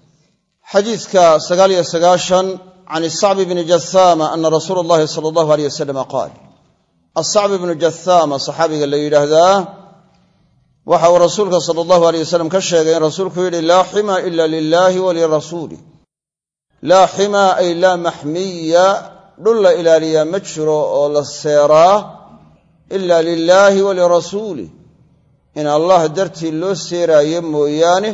Xadiidka sagaaliyo sagaashan can isacbi bni jahaama ana rasuula allahi sala allahu aleyh wasalama qaal asacbi bnu jahaama saxaabiga la yidhaahdaa waxa uu rasuulka sala allahu aleyh wasalam ka sheegay in rasuulku yidhi laa xima ila lilaahi walirasuulih laa ximaa ay laa maxmiya dhul la ilaaliyaa ma jiro oo la seeraa ila lilaahi walirasuulih in allah dartii loo seeraayo mooyaane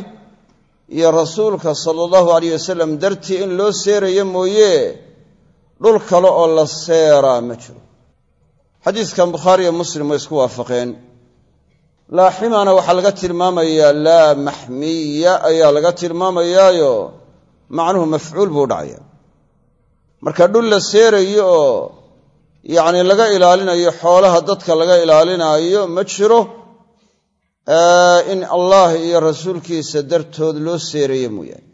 iyo rasuulka sala allahu aleyh wasalam dartii in loo seerayo mooye dhul kale oo la seeraa ma jiro. Xadiiskan bukhaariyo muslim way isku waafaqeen laa ximana waxaa laga tilmaamayaa laa maxmiya ayaa laga tilmaamayaayo macnuhu mafcuul buu dhacaya. marka dhul la seerayo oo yacni laga ilaalinayo xoolaha dadka laga ilaalinaayo ma jiro in allah iyo rasuulkiisa dartood loo seerayo mooyaane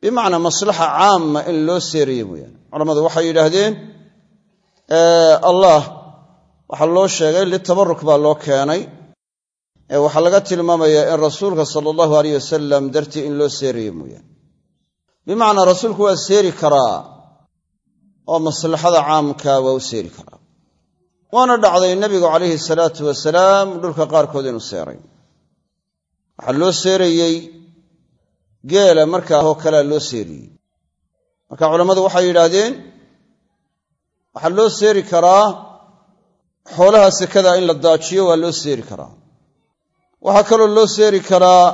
bimacnaa maslaxa caama in loo seerayo mooyaane culammadu waxay yidhaahdeen allah waxaa loo sheegay litabaruk baa loo keenay ee waxaa laga tilmaamayaa in rasuulka sala allahu aleyh wasalam dartii in loo seerayo mooyaane. Bimacnaa rasuulku waa seeri karaa oo maslaxada caamka waa u seeri karaa. Waana dhacday nebigu calayhi salaatu wasalaam dhulka qaarkood inuu seeray. Waxaa loo seerayey geela markaa oo kalea loo seeriyey. Marka culammadu waxay yidhaahdeen waxaa loo seeri karaa xoolaha sekada in la daajiyo waa loo seeri karaa waxaa kaloo loo seeri karaa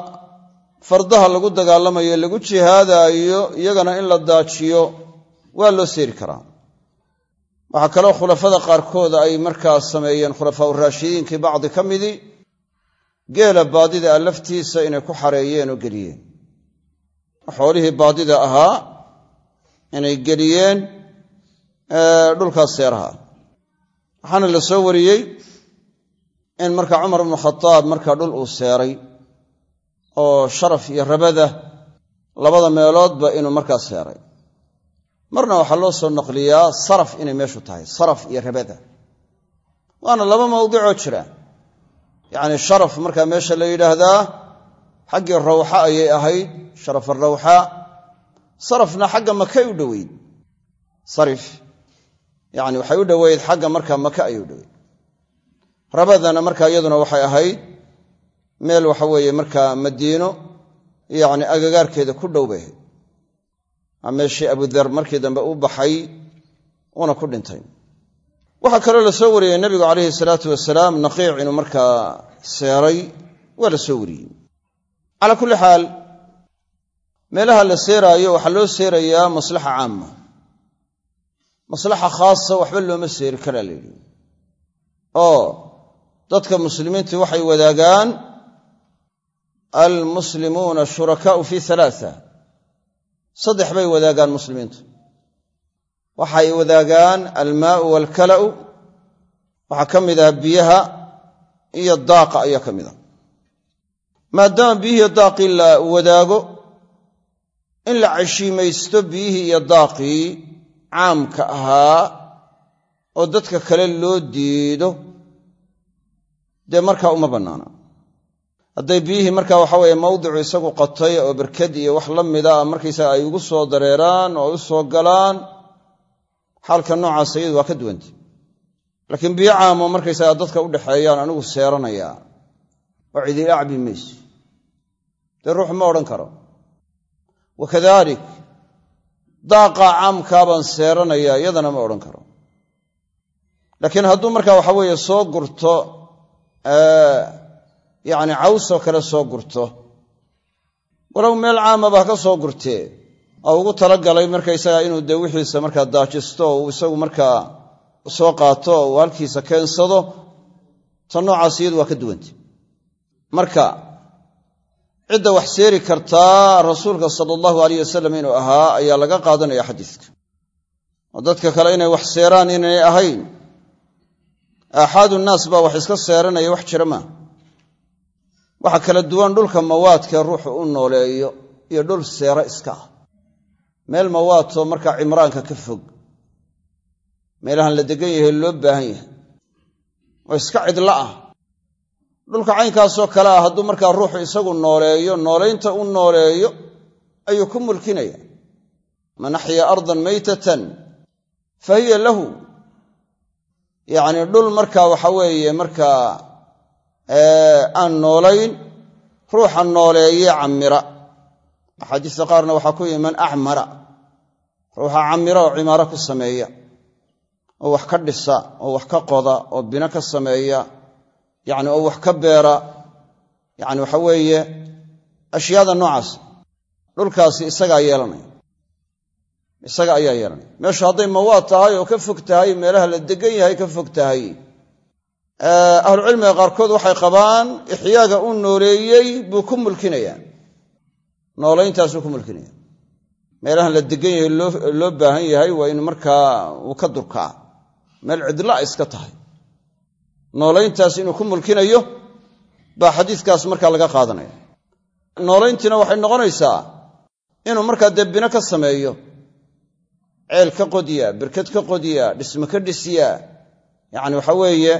fardaha lagu dagaalamayo lagu jihaadaayo iyagana in la daajiyo waa loo seeri karaa. Waxaa kaloo khulafada qaarkood ay markaa sameeyeen khulafaa uraashidiinkii bacdi ka midii geela baadida ah laftiisa inay ku xareeyeen oo geliyeen. Xoolihii baadida ahaa inay geliyeen dhulkaas seeraha. Waxaana la soo wariyey in marka cumar ibnu khadaab markaa dhul uu seeray oo sharaf iyo rabada labada meeloodba inuu markaa seeray. Marna waxaa loo soo naqliyaa saraf inay meeshu tahay saraf iyo rabada. Waana laba mawdicoo jira. Yacni sharaf markaa meesha la yidhaahdaa xaggii rawxa ayay ahayd sharaf arawxa sarafna xagga maka u dhoweyd. Sarif. Yacni waxay u dhoweyd xagga markaa maka ayay u dhoweyd rabadana markaa iyaduna waxay ahayd meel waxa weeye markaa madiino yacni agagaarkeeda ku dhow bay ahayd. Aa meeshii markii dambe u baxay uuna ku dhintay. Waxaa kaloo la soo wariyey nebigu calayhi salaatu wasalaam naqiic inuu markaa seeray waa la soo wariyey calaa kulli xaal meelaha la seeraayo waxaa loo seerayaa maslaxa caama maslaxa khaasa waxba looma seeri karaa la yidhi. Oo dadka muslimiintii waxay wadaagaan almuslimuuna shurakaau fi alaaa saddex bay wadaagaan muslimiintu. Waxay wadaagaan almaau waalkala'u waxaa ka mid ah biyaha iyo daaqa ayaa ka mid ah. Maadaama biyihii daaqii la wadaago in la cashiimaysto biyihii iyo daaqii caamka ahaa oo dadka kale loo diido dee markaa uma bannaana. Hadday biyihii markaa waxa weeye mawdicu isagu qatay oo berkad iyo wax la mida markaysaga ay ugu soo dareeraan oo u soo galaan xaalka noocaas iyadu waa ka duwanta laakiin biyo caamo markaysaga dadka u dhexeeyaan anigu seeranayaa oo cidila acbi mayso dee ruux ma odhan karo. Wakadalik daaqaa caamkaa baan seeranayaa iyadana ma odhan karo. Laakiin hadduu markaa waxa weeye soo gurto yacni cawsoo kale soo gurto. Walow meel caamaba ha ka soo gurtee. Oo ugu talagalay markaysaga inuu dee wixiisa markaa daajisto oo uu isagu markaa soo qaato oo uu halkiisa keensado tan noocaas iyadu waa ka duwantay marka cidda wax seeri kartaa rasuulka sala allahu alayh wasalam inuu ahaa ayaa laga qaadanaya xadiiska. Oo dadka kale inay wax seeraan inaynay ahayn aaxaadu nnaas baa wax iska seeranaya wax jira maa waxa kala duwan dhulka mawaadkee ruuxu u nooleeyo iyo dhul seero iska ah. Meel mawaadoo markaa cimraanka ka fog. Meelahan la degan yahay loo baahan yahay. Oo iska cidla ah. Dhulka caynkaasoo kale ah hadduu markaa ruuxu isagu nooleeyo noolaynta u nooleeyo ayuu ku mulkinaya. Man axya ardan maytatan fa hiya lahu yacnii dhul markaa waxa weeye markaa aan noolayn ruuxa nooleeye camira axaadiista qaarna waxaa ku yimi man acmara. Ruuxa camira oo cimaaro ku sameeya oo wax ka dhisa oo wax ka qoda oo bino ka sameeya yacni oo wax ka beera. Yacni waxa weeye ashyaada noocaas dhulkaasi isagaa yeelanaya isaga ayaa yeelanaya meeshu hadday mawaad tahay oo ka fog tahay meelaha la degan yahay ka fog tahay. Ahlucilmiga qaarkood waxay qabaan ixyaaga u nooleeyey buu ku mulkinayaa noolayntaasuu ku mulkinaya. Meelahan la degan yahay loo baahan yahay waa in markaa uu ka durkaa. Meel cidla iska tahay. Noolayntaas inuu ku mulkinayo baa xadiiskaas markaa laga qaadanaya. Noolayntiina waxay noqonaysaa inuu markaa dee bino ka sameeyo ceel ka qodiya birkad ka qodiya dhisme ka dhisiya yacni waxa weeye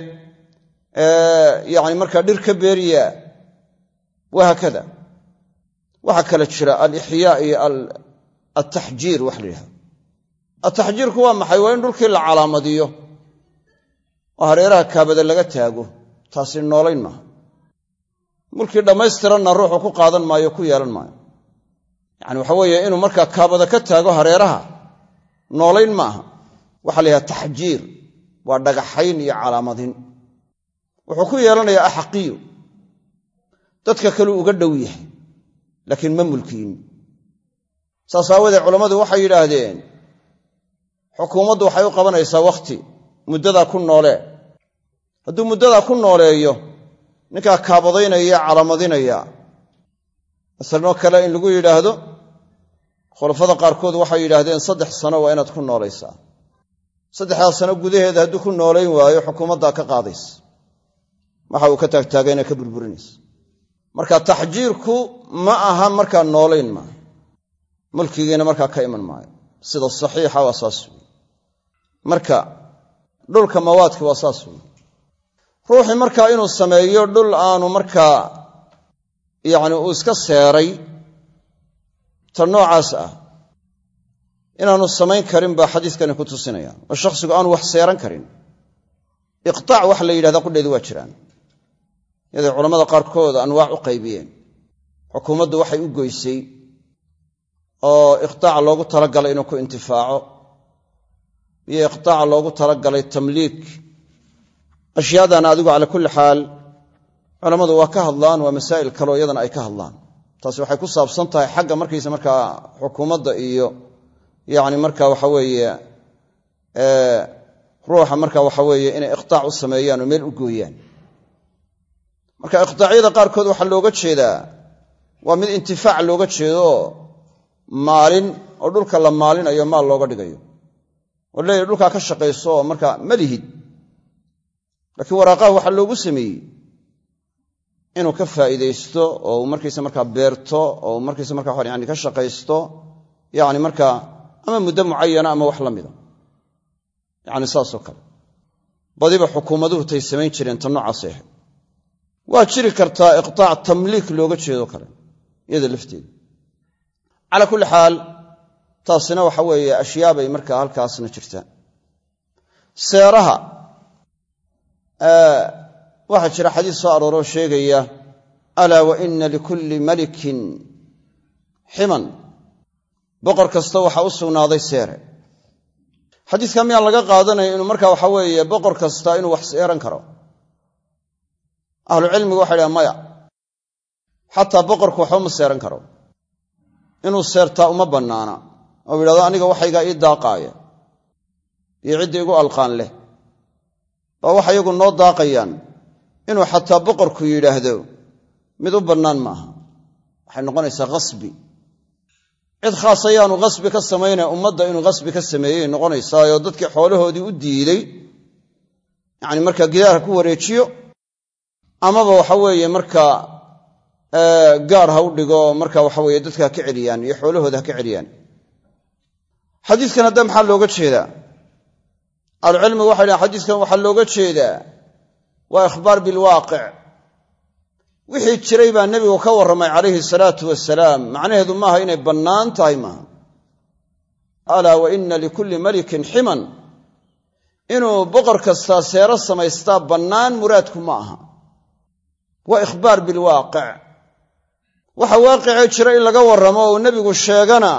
yacni markaa dhir ka beeriya wahaakada waxaa kale jira alixyaa iyo altaxjiir wax la yidhahdo. Altaxjiirku waa maxay? Waa in dhulkii la calaamadiyo. Oo hareeraha kaabada laga taago. Taasi noolayn maaha. Mulkii dhammaystiranna ruuxu ku qaadan maayo ku yeelan maayo. Yacani waxa weeye inuu markaa kaabada ka taago hareeraha noolayn ma aha waxaa la yidhaha taxjiir waa dhagaxayn iyo calaamadin wuxuu ku yeelanayaa axaqiyo dadka kaleu uga dhow yahay laakiin ma mulkiin. Saas aawadeed culammadu waxay yidhaahdeen xukuumaddu waxay u qabanaysaa wakhti muddadaa ku noolee. Hadduu muddadaa ku nooleeyo ninkaa kaabadaynaya calaamadinaya masalanoo kale in lagu yidhaahdo khulafada qaarkood waxay yidhaahdeen saddex sano waa inaad ku noolaysaa saddexdaa sano gudaheeda hadduu ku noolayn waayo xukuumaddaa ka qaadaysa. Waxa uu ka taagtaagayna ka burburinaysa. Marka taxjiirku ma aha markaa noolayn maaha mulkigiina markaa ka iman maayo. Sida saxiixa waa saas wey marka dhulka mawaadki waa saas wey ruuxii markaa inuu sameeyo dhul aanu markaa yacni uu iska seeray ta noocaas ah inaanu samayn karin baa xadiiskani ku tusinaya oo shakhsigu aanu wax seeran karin. Iqtaac wax la yidhahda qudheedu waa jiraan iyaday culammada qaarkood anwaac u qaybiyeen. Xukuumaddu waxay u goysay oo iqtaaca loogu talagalay inuu ku intifaaco iyo iqtaaca loogu talagalay tamliik. Ashyaadana adigu calaa kulli xaal culammadu waa ka hadlaan waa masaa'il kaleo iyadana ay ka hadlaan taasi waxay ku saabsan tahay xagga markaysa markaa xukuumadda iyo yacni marka waxa weeye ruuxa marka waxa weeye inay iqtaac u sameeyaan oo meel u gooyaan. Marka iqtaacyada qaarkood waxaa looga jeedaa waa mid intifaac looga jeedo maalin oo dhulka la maalinayo maal looga dhigayo. Oo dhulkaa ka shaqayso oo marka ma lihid. Laakiin waraaqaha waxaa loogu sameeyey inuu ka faa'iidaysto oo uu markaysa markaa beerto oo uu markaysa markaa yani ka shaqaysto yacni markaa ama muddo mucayana ama wax la mida. Yacni saasoo kale. Badiba xukuumaduhu tay samayn jireen ta noocaasay ahayd waa jiri kartaa iqtaac tamliik looga jeedo kale iyada lafteeda. Calaa kulli xaal taasina waxa weeye ashyaabay markaa halkaasna jirtaa. Seeraha waxaa jira xadiis soo arooroo sheegaya alaa wa ina likulli malikin ximan. Boqor kasta waxaa u sugnaaday seere. Xadiiska miyaan laga qaadanaya inuu marka waxa weeye boqor kasta inuu wax seeran karo? Ahlucilmigu waxay dhahan maya xataa boqorku waxba ma seeran karo. Inuu seertaa uma bannaana. Oo yidhahdo aniga waxaygaa ii daaqaaya iyo cidda igu alqaan leh oo waxa iyagu noo daaqayaan inuu xataa boqorku yidhaahdo mid u bannaan maaha. Waxay noqonaysaa khasbi cid khaas ayaanu khasbi ka samaynaya ummadda inuu khasbi ka sameeyey noqonaysaayoo dadkii xoolahoodii u diiday yacni markaa gidaarha ku wareejiyo amaba waxa weeye markaa gaar ha u dhigo marka waxa weeye dadka ha ka celiyaan iyo xoolahooda ha ka celiyaan. Xadiiskan hadda maxaa looga jeedaa? Ahlucilmigu waxay dhahen xadiiskan waxaa looga jeedaa waa ikhbaar bilwaaqic. Wixii jiray baa nebigu ka warramay calayhi salaatu wasalaam macnaheedu maaha inay bannaan tahay maaha alaa wa inna likulli malikin ximan. Inuu boqor kastaa seero samaystaa bannaan muraadku ma aha. Waa ikhbaar bilwaaqic. Waxa waaqicee jira in laga warramo oo nebigu sheegana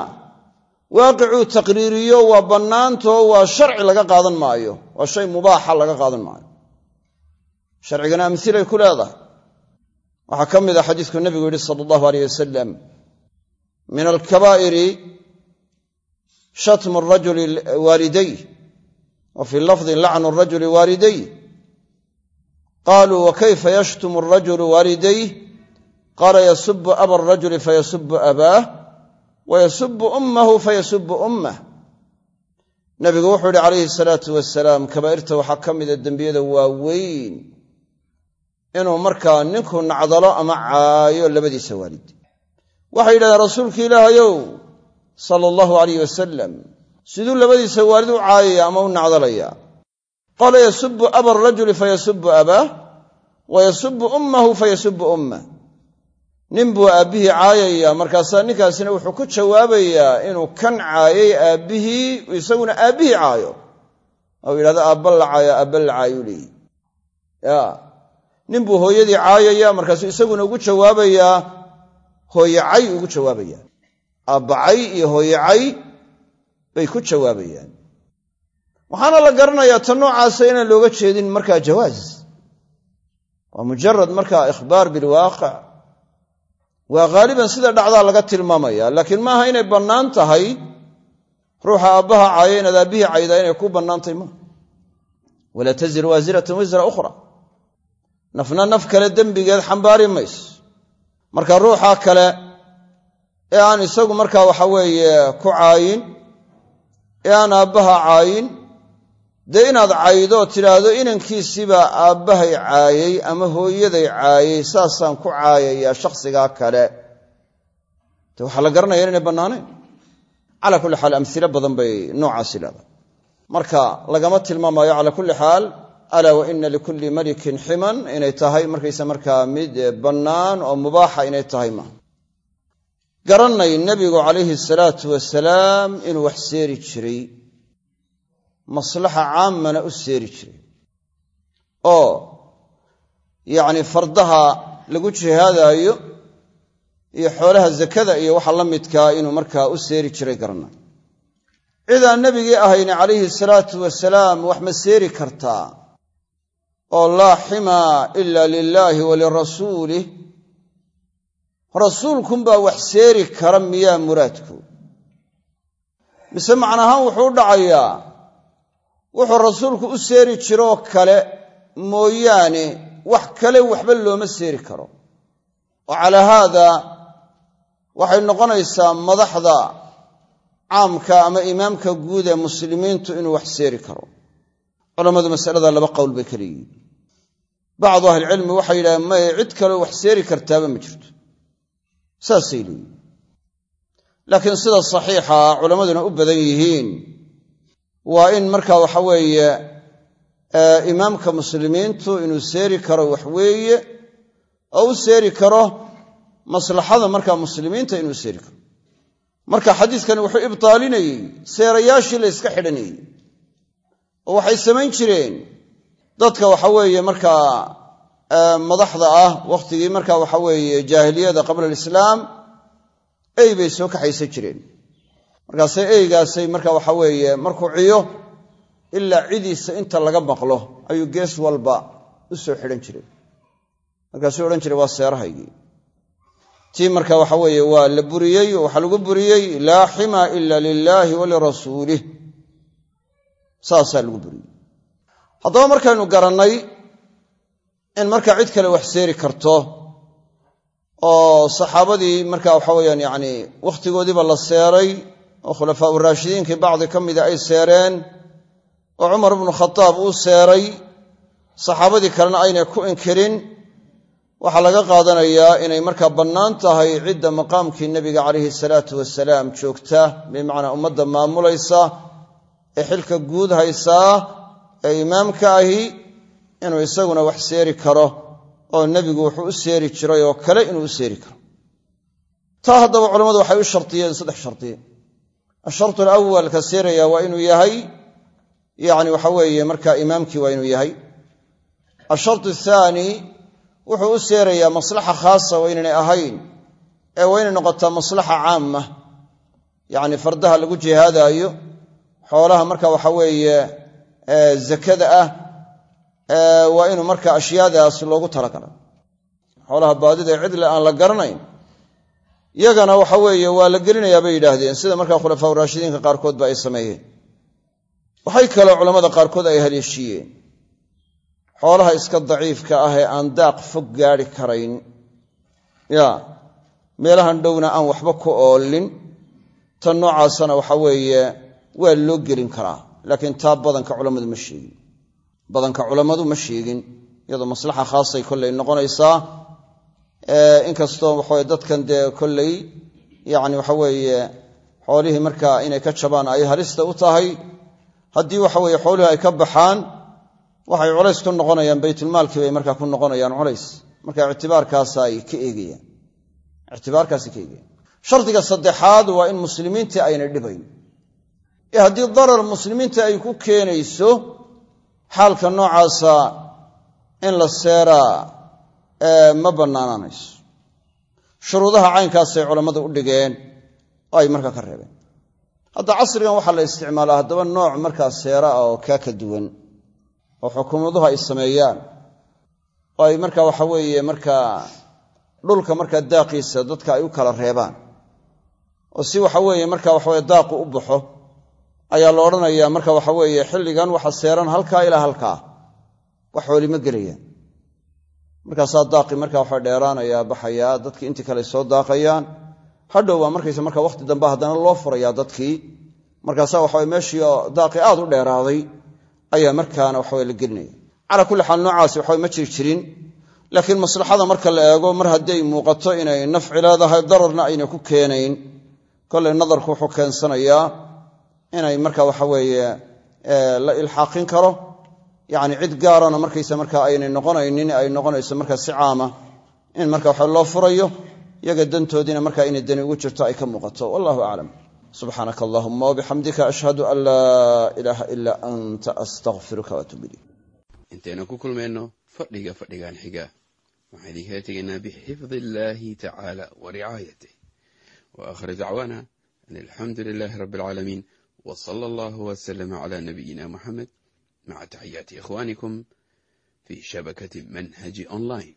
waaqicuu taqriiriyo waa bannaantoo waa sharci laga qaadan maayo. Waa shay mubaaxa laga qaadan maayo sharcigana amhilay ku leedahay. Waxaa ka mid a xadiisku nebigu yidhi sala allahu aleyh wasalam min alkabaa'iri shatmu rajuli waalidayh wa fii lafdin lacnu rajuli waalidayh. Qaluu wa kayfa yashtumu arajulu waalidayh? Qaala yasubu aba arajuli fayasubu abaah wa yasubu ummahu fayasubu ummah. Nabigu wuxuu yihi calayhi salaatu wasalaam kabaa'irta waxaa ka mida dembiyada waaweyn inuu markaa ninku nacdalo ama caayo labadiisa waalid. Waxay yidhahdeen rasuulki ilaahayow sala allahu alayh wasalam siduu labadiisa waalid u caayaya ama u nacdalaya? Qaala yasubu aba arajuli fayasubu abaah wa yasubu ummahu fayasubu ummah nin buu aabbihii caayaya markaasaa ninkaasina wuxuu ku jawaabayaa inuu kan caayay aabbihii isaguna aabbihii caayo. Ou yidhahdo aabba la caayo aabba la caayuu ya nin buu hooyadii caayaya markaasuu isaguna ugu jawaabayaa hooyecay ugu jawaabaya. Aabbacay iyo hooyecay bay ku jawaabayaan. Waxaana la garanayaa ta noocaasa inaan looga jeedin markaa jawaaz. Waa mujarad markaa ikhbaar bilwaaqic waa haaliban sida dhacdaa laga tilmaamaya laakiin maaha inay bannaan tahay ruuxa aabbaha caaya inaad aabbihii caydaa inay ku bannaantahy maaha walaa taziru waasiratan wisra ukhra nafna naf kale dembigeed xambaari mayso marka ruuxa kale ee aan isagu markaa waxa weeye ku caayin ee aan aabbaha caayin dee inaad caydo tidhaahdo inankiisiibaa aabbahay caayay ama hooyaday caayay saasaan ku caayayaa shakhsigaa kale. De waxaa la garanaya inaynay bannaanayn? Calaa kulli xaal amhilo badan bay noocaasi leedahay. Marka lagama tilmaamayo calaa kulli xaal alaa wa ina likulli malikin ximan inay tahay markaysa markaa mid bannaan oo mubaaxa inay tahay maaha garannay nebigu calayhi salaatu wasalaam inuu wax seeri jiray maslaxa caamana u seeri jiray oo yacni fardaha lagu jihaadaayo iyo xoolaha zakada iyo waxa la midkaa inuu markaa u seeri jiray garannay cidaan nebigii ahayni calayhi salaatu wasalaam wax ma seeri kartaa oo laa ximaa ila lilaahi wa lirasuulih rasuulkunbaa wax seeri kara miyaa muraadku. Mise macnahaan wuxuu u dhacayaa wuxuu rasuulku u seeri jiroo kale mooyaane wax kale waxba looma seeri karo. Oo calaa haada waxay noqonaysaa madaxda caamka ama imaamka guud ee muslimiintu inuu wax seeri karo. Culammadu masalada laba qowl bay ka leeyihiin bacdu ahlicilmi waxay yidhahdeen maye cid kaleo wax seeri kartaaba ma jirto. Saasay leeyihiin laakiin sida saxiixa culammaduna u badan yihiin waa in marka waxa weeye imaamka muslimiintu inuu seeri karo wax weeye oo u seeri karo maslaxada markaa muslimiinta inuu seeri karo. Marka xadiiskani wuxuu ibtaalinayey seerayaashii la yska xidhanayey oo waxay samayn jireen dadka waxa weeye markaa madaxda ah wakhtigii marka waxa weeye jaahiliyada qabla alislaam ey bay soo kaxaysan jireen. Markaase eygaasay marka waxa weeye markuu ciyo ilaa cidiisa inta laga maqlo ayuu gees walba u soo xidhan jiray. Markaasuu odhan jiray waa seerahaygii. Tii marka waxa weeye waa la buriyey oo waxaa lagu buriyey laa xima ila lilaahi walirasuulih saasaa lagu buriyey haddaba markaynu garannay in markaa cid kale wax seeri karto oo saxaabadii marka waxa weyaan yani wakhtigoodiiba la seeray oo khulafaau raashidiinkii bacdi ka mida ay seereen oo cumar ibnu khadaab uu seeray saxaabadii kalena aynay ku inkirin waxaa laga qaadanayaa inay markaa bannaan tahay cidda maqaamkii nebiga calayhi salaatu wasalaam joogta bimacnaa ummadda maamulaysa ee xilka guud haysaa ee imaamka ahi inuu isaguna wax seeri karo oo nebigu wuxuu u seeri jiray oo kale inuu u seeri karo. Taa haddaba culammadu waxay u shardiyeen saddex shardiye ashartu alawal ka seeraya waa inuu yahay yacni waxa weeye markaa imaamkii waa inuu yahay. Ashartu athaani wuxuu u seerayaa maslaxa khaasa waa inaynay ahayn ee waa inay noqotaa maslaxa caama yacni fardaha lagu jihaadaayo xoolaha marka waxa weeye zakada ah waa inuu marka ashyaadaas loogu talagalay xoolaha baadida cidle aan la garanayn yagana waxa weeye waa la gelinayaa bay yidhaahdeen sida markaa khulafaa raashidiinka qaarkoodba ay sameeyeen. Waxay kaloo culammada qaarkood ay haleeshiiyeen. Xoolaha iska daciifka ah ee aan daaq fog gaadhi karayn ya meelahan dhowna aan waxba ku oolin tan noocaasana waxa weeye waa loo gelin karaa laakiin taa badanka culammadu ma sheegin. Badanka culammadu ma sheegin iyadoo maslaxa khaasay kolley noqonaysaa inkastoo waxaweye dadkan dee kolley yacni waxa weeye xoolihii markaa inay ka jabaan ay halista u tahay. Haddii waxa weeye xoolihii ay ka baxaan waxay culays ku noqonayaan baytulmaalkii bay markaa ku noqonayaan culays. Marka ictibaarkaasay ka eegayaan. Ictibaarkaasay ka eegayaan. Shardiga saddexaad waa in muslimiintii aynay dhibayn ee haddii darar muslimiinta ay ku keenayso xaalka noocaasa in la seeraa ma bannaanaanayso. Shuruudaha caynkaasay culammadu u dhigeen oo ay markaa ka reebeen. Hadda casrigan waxaa la isticmaalaa haddaba nooc markaa seera ah oo kaa ka duwan oo xukuumaduhu ay sameeyaan. Oo ay markaa waxa weeye markaa dhulka markaa daaqiisa dadka ay u kala reebaan. Oo si waxa weeye marka waxaweye daaqu u baxo ayaa la odhanayaa marka waxa weeye xilligan waxa seeran halkaa ilaa halkaa. Wax xooli ma gelayaan. Markaasaa daaqi marka waxa dheeraanayaa baxayaa dadkii intii kale soo daaqayaan. Hadhow markaysa marka wakhti dambe haddana loo furayaa dadkii. Markaasaa waxawe meeshii daaqi aad u dheeraaday ayaa markaana waxawe la gelinaya. Calaa kulli xaal noocaasi waxawe ma jiri laakiin maslaxada marka la eego mar hadday muuqato inay nafci leedahay dararna ayna ku keenayn. Kollay nadarku wuxuu keensanayaa inay marka waxa weeye la ilxaaqin karo. Yacni cid gaarana markaysa marka aynay noqonaynin ay noqonayso marka si caama in marka waxa loo furayo iyaga dantoodiina marka inay dani ugu jirto ay ka muuqato. Wallahu aclam subxaanaka allahuma wabixamdika ashhadu an laa ilaaha ilaa anta astaqfiruka waatuub ilayk. Intaynu ku kulmayno fadhiga fadhigan xiga. Waxaan idinkala tegaynaa bixifdi illaahi tacaala wa ricaayatih wa aakhir dacwaana an alxamdu lilaahi rabbi alcaalamiin sala allahu wasalama cala nabiyina muxamed maca taxiyaati ikhwaanikum fi shabakati manhaji online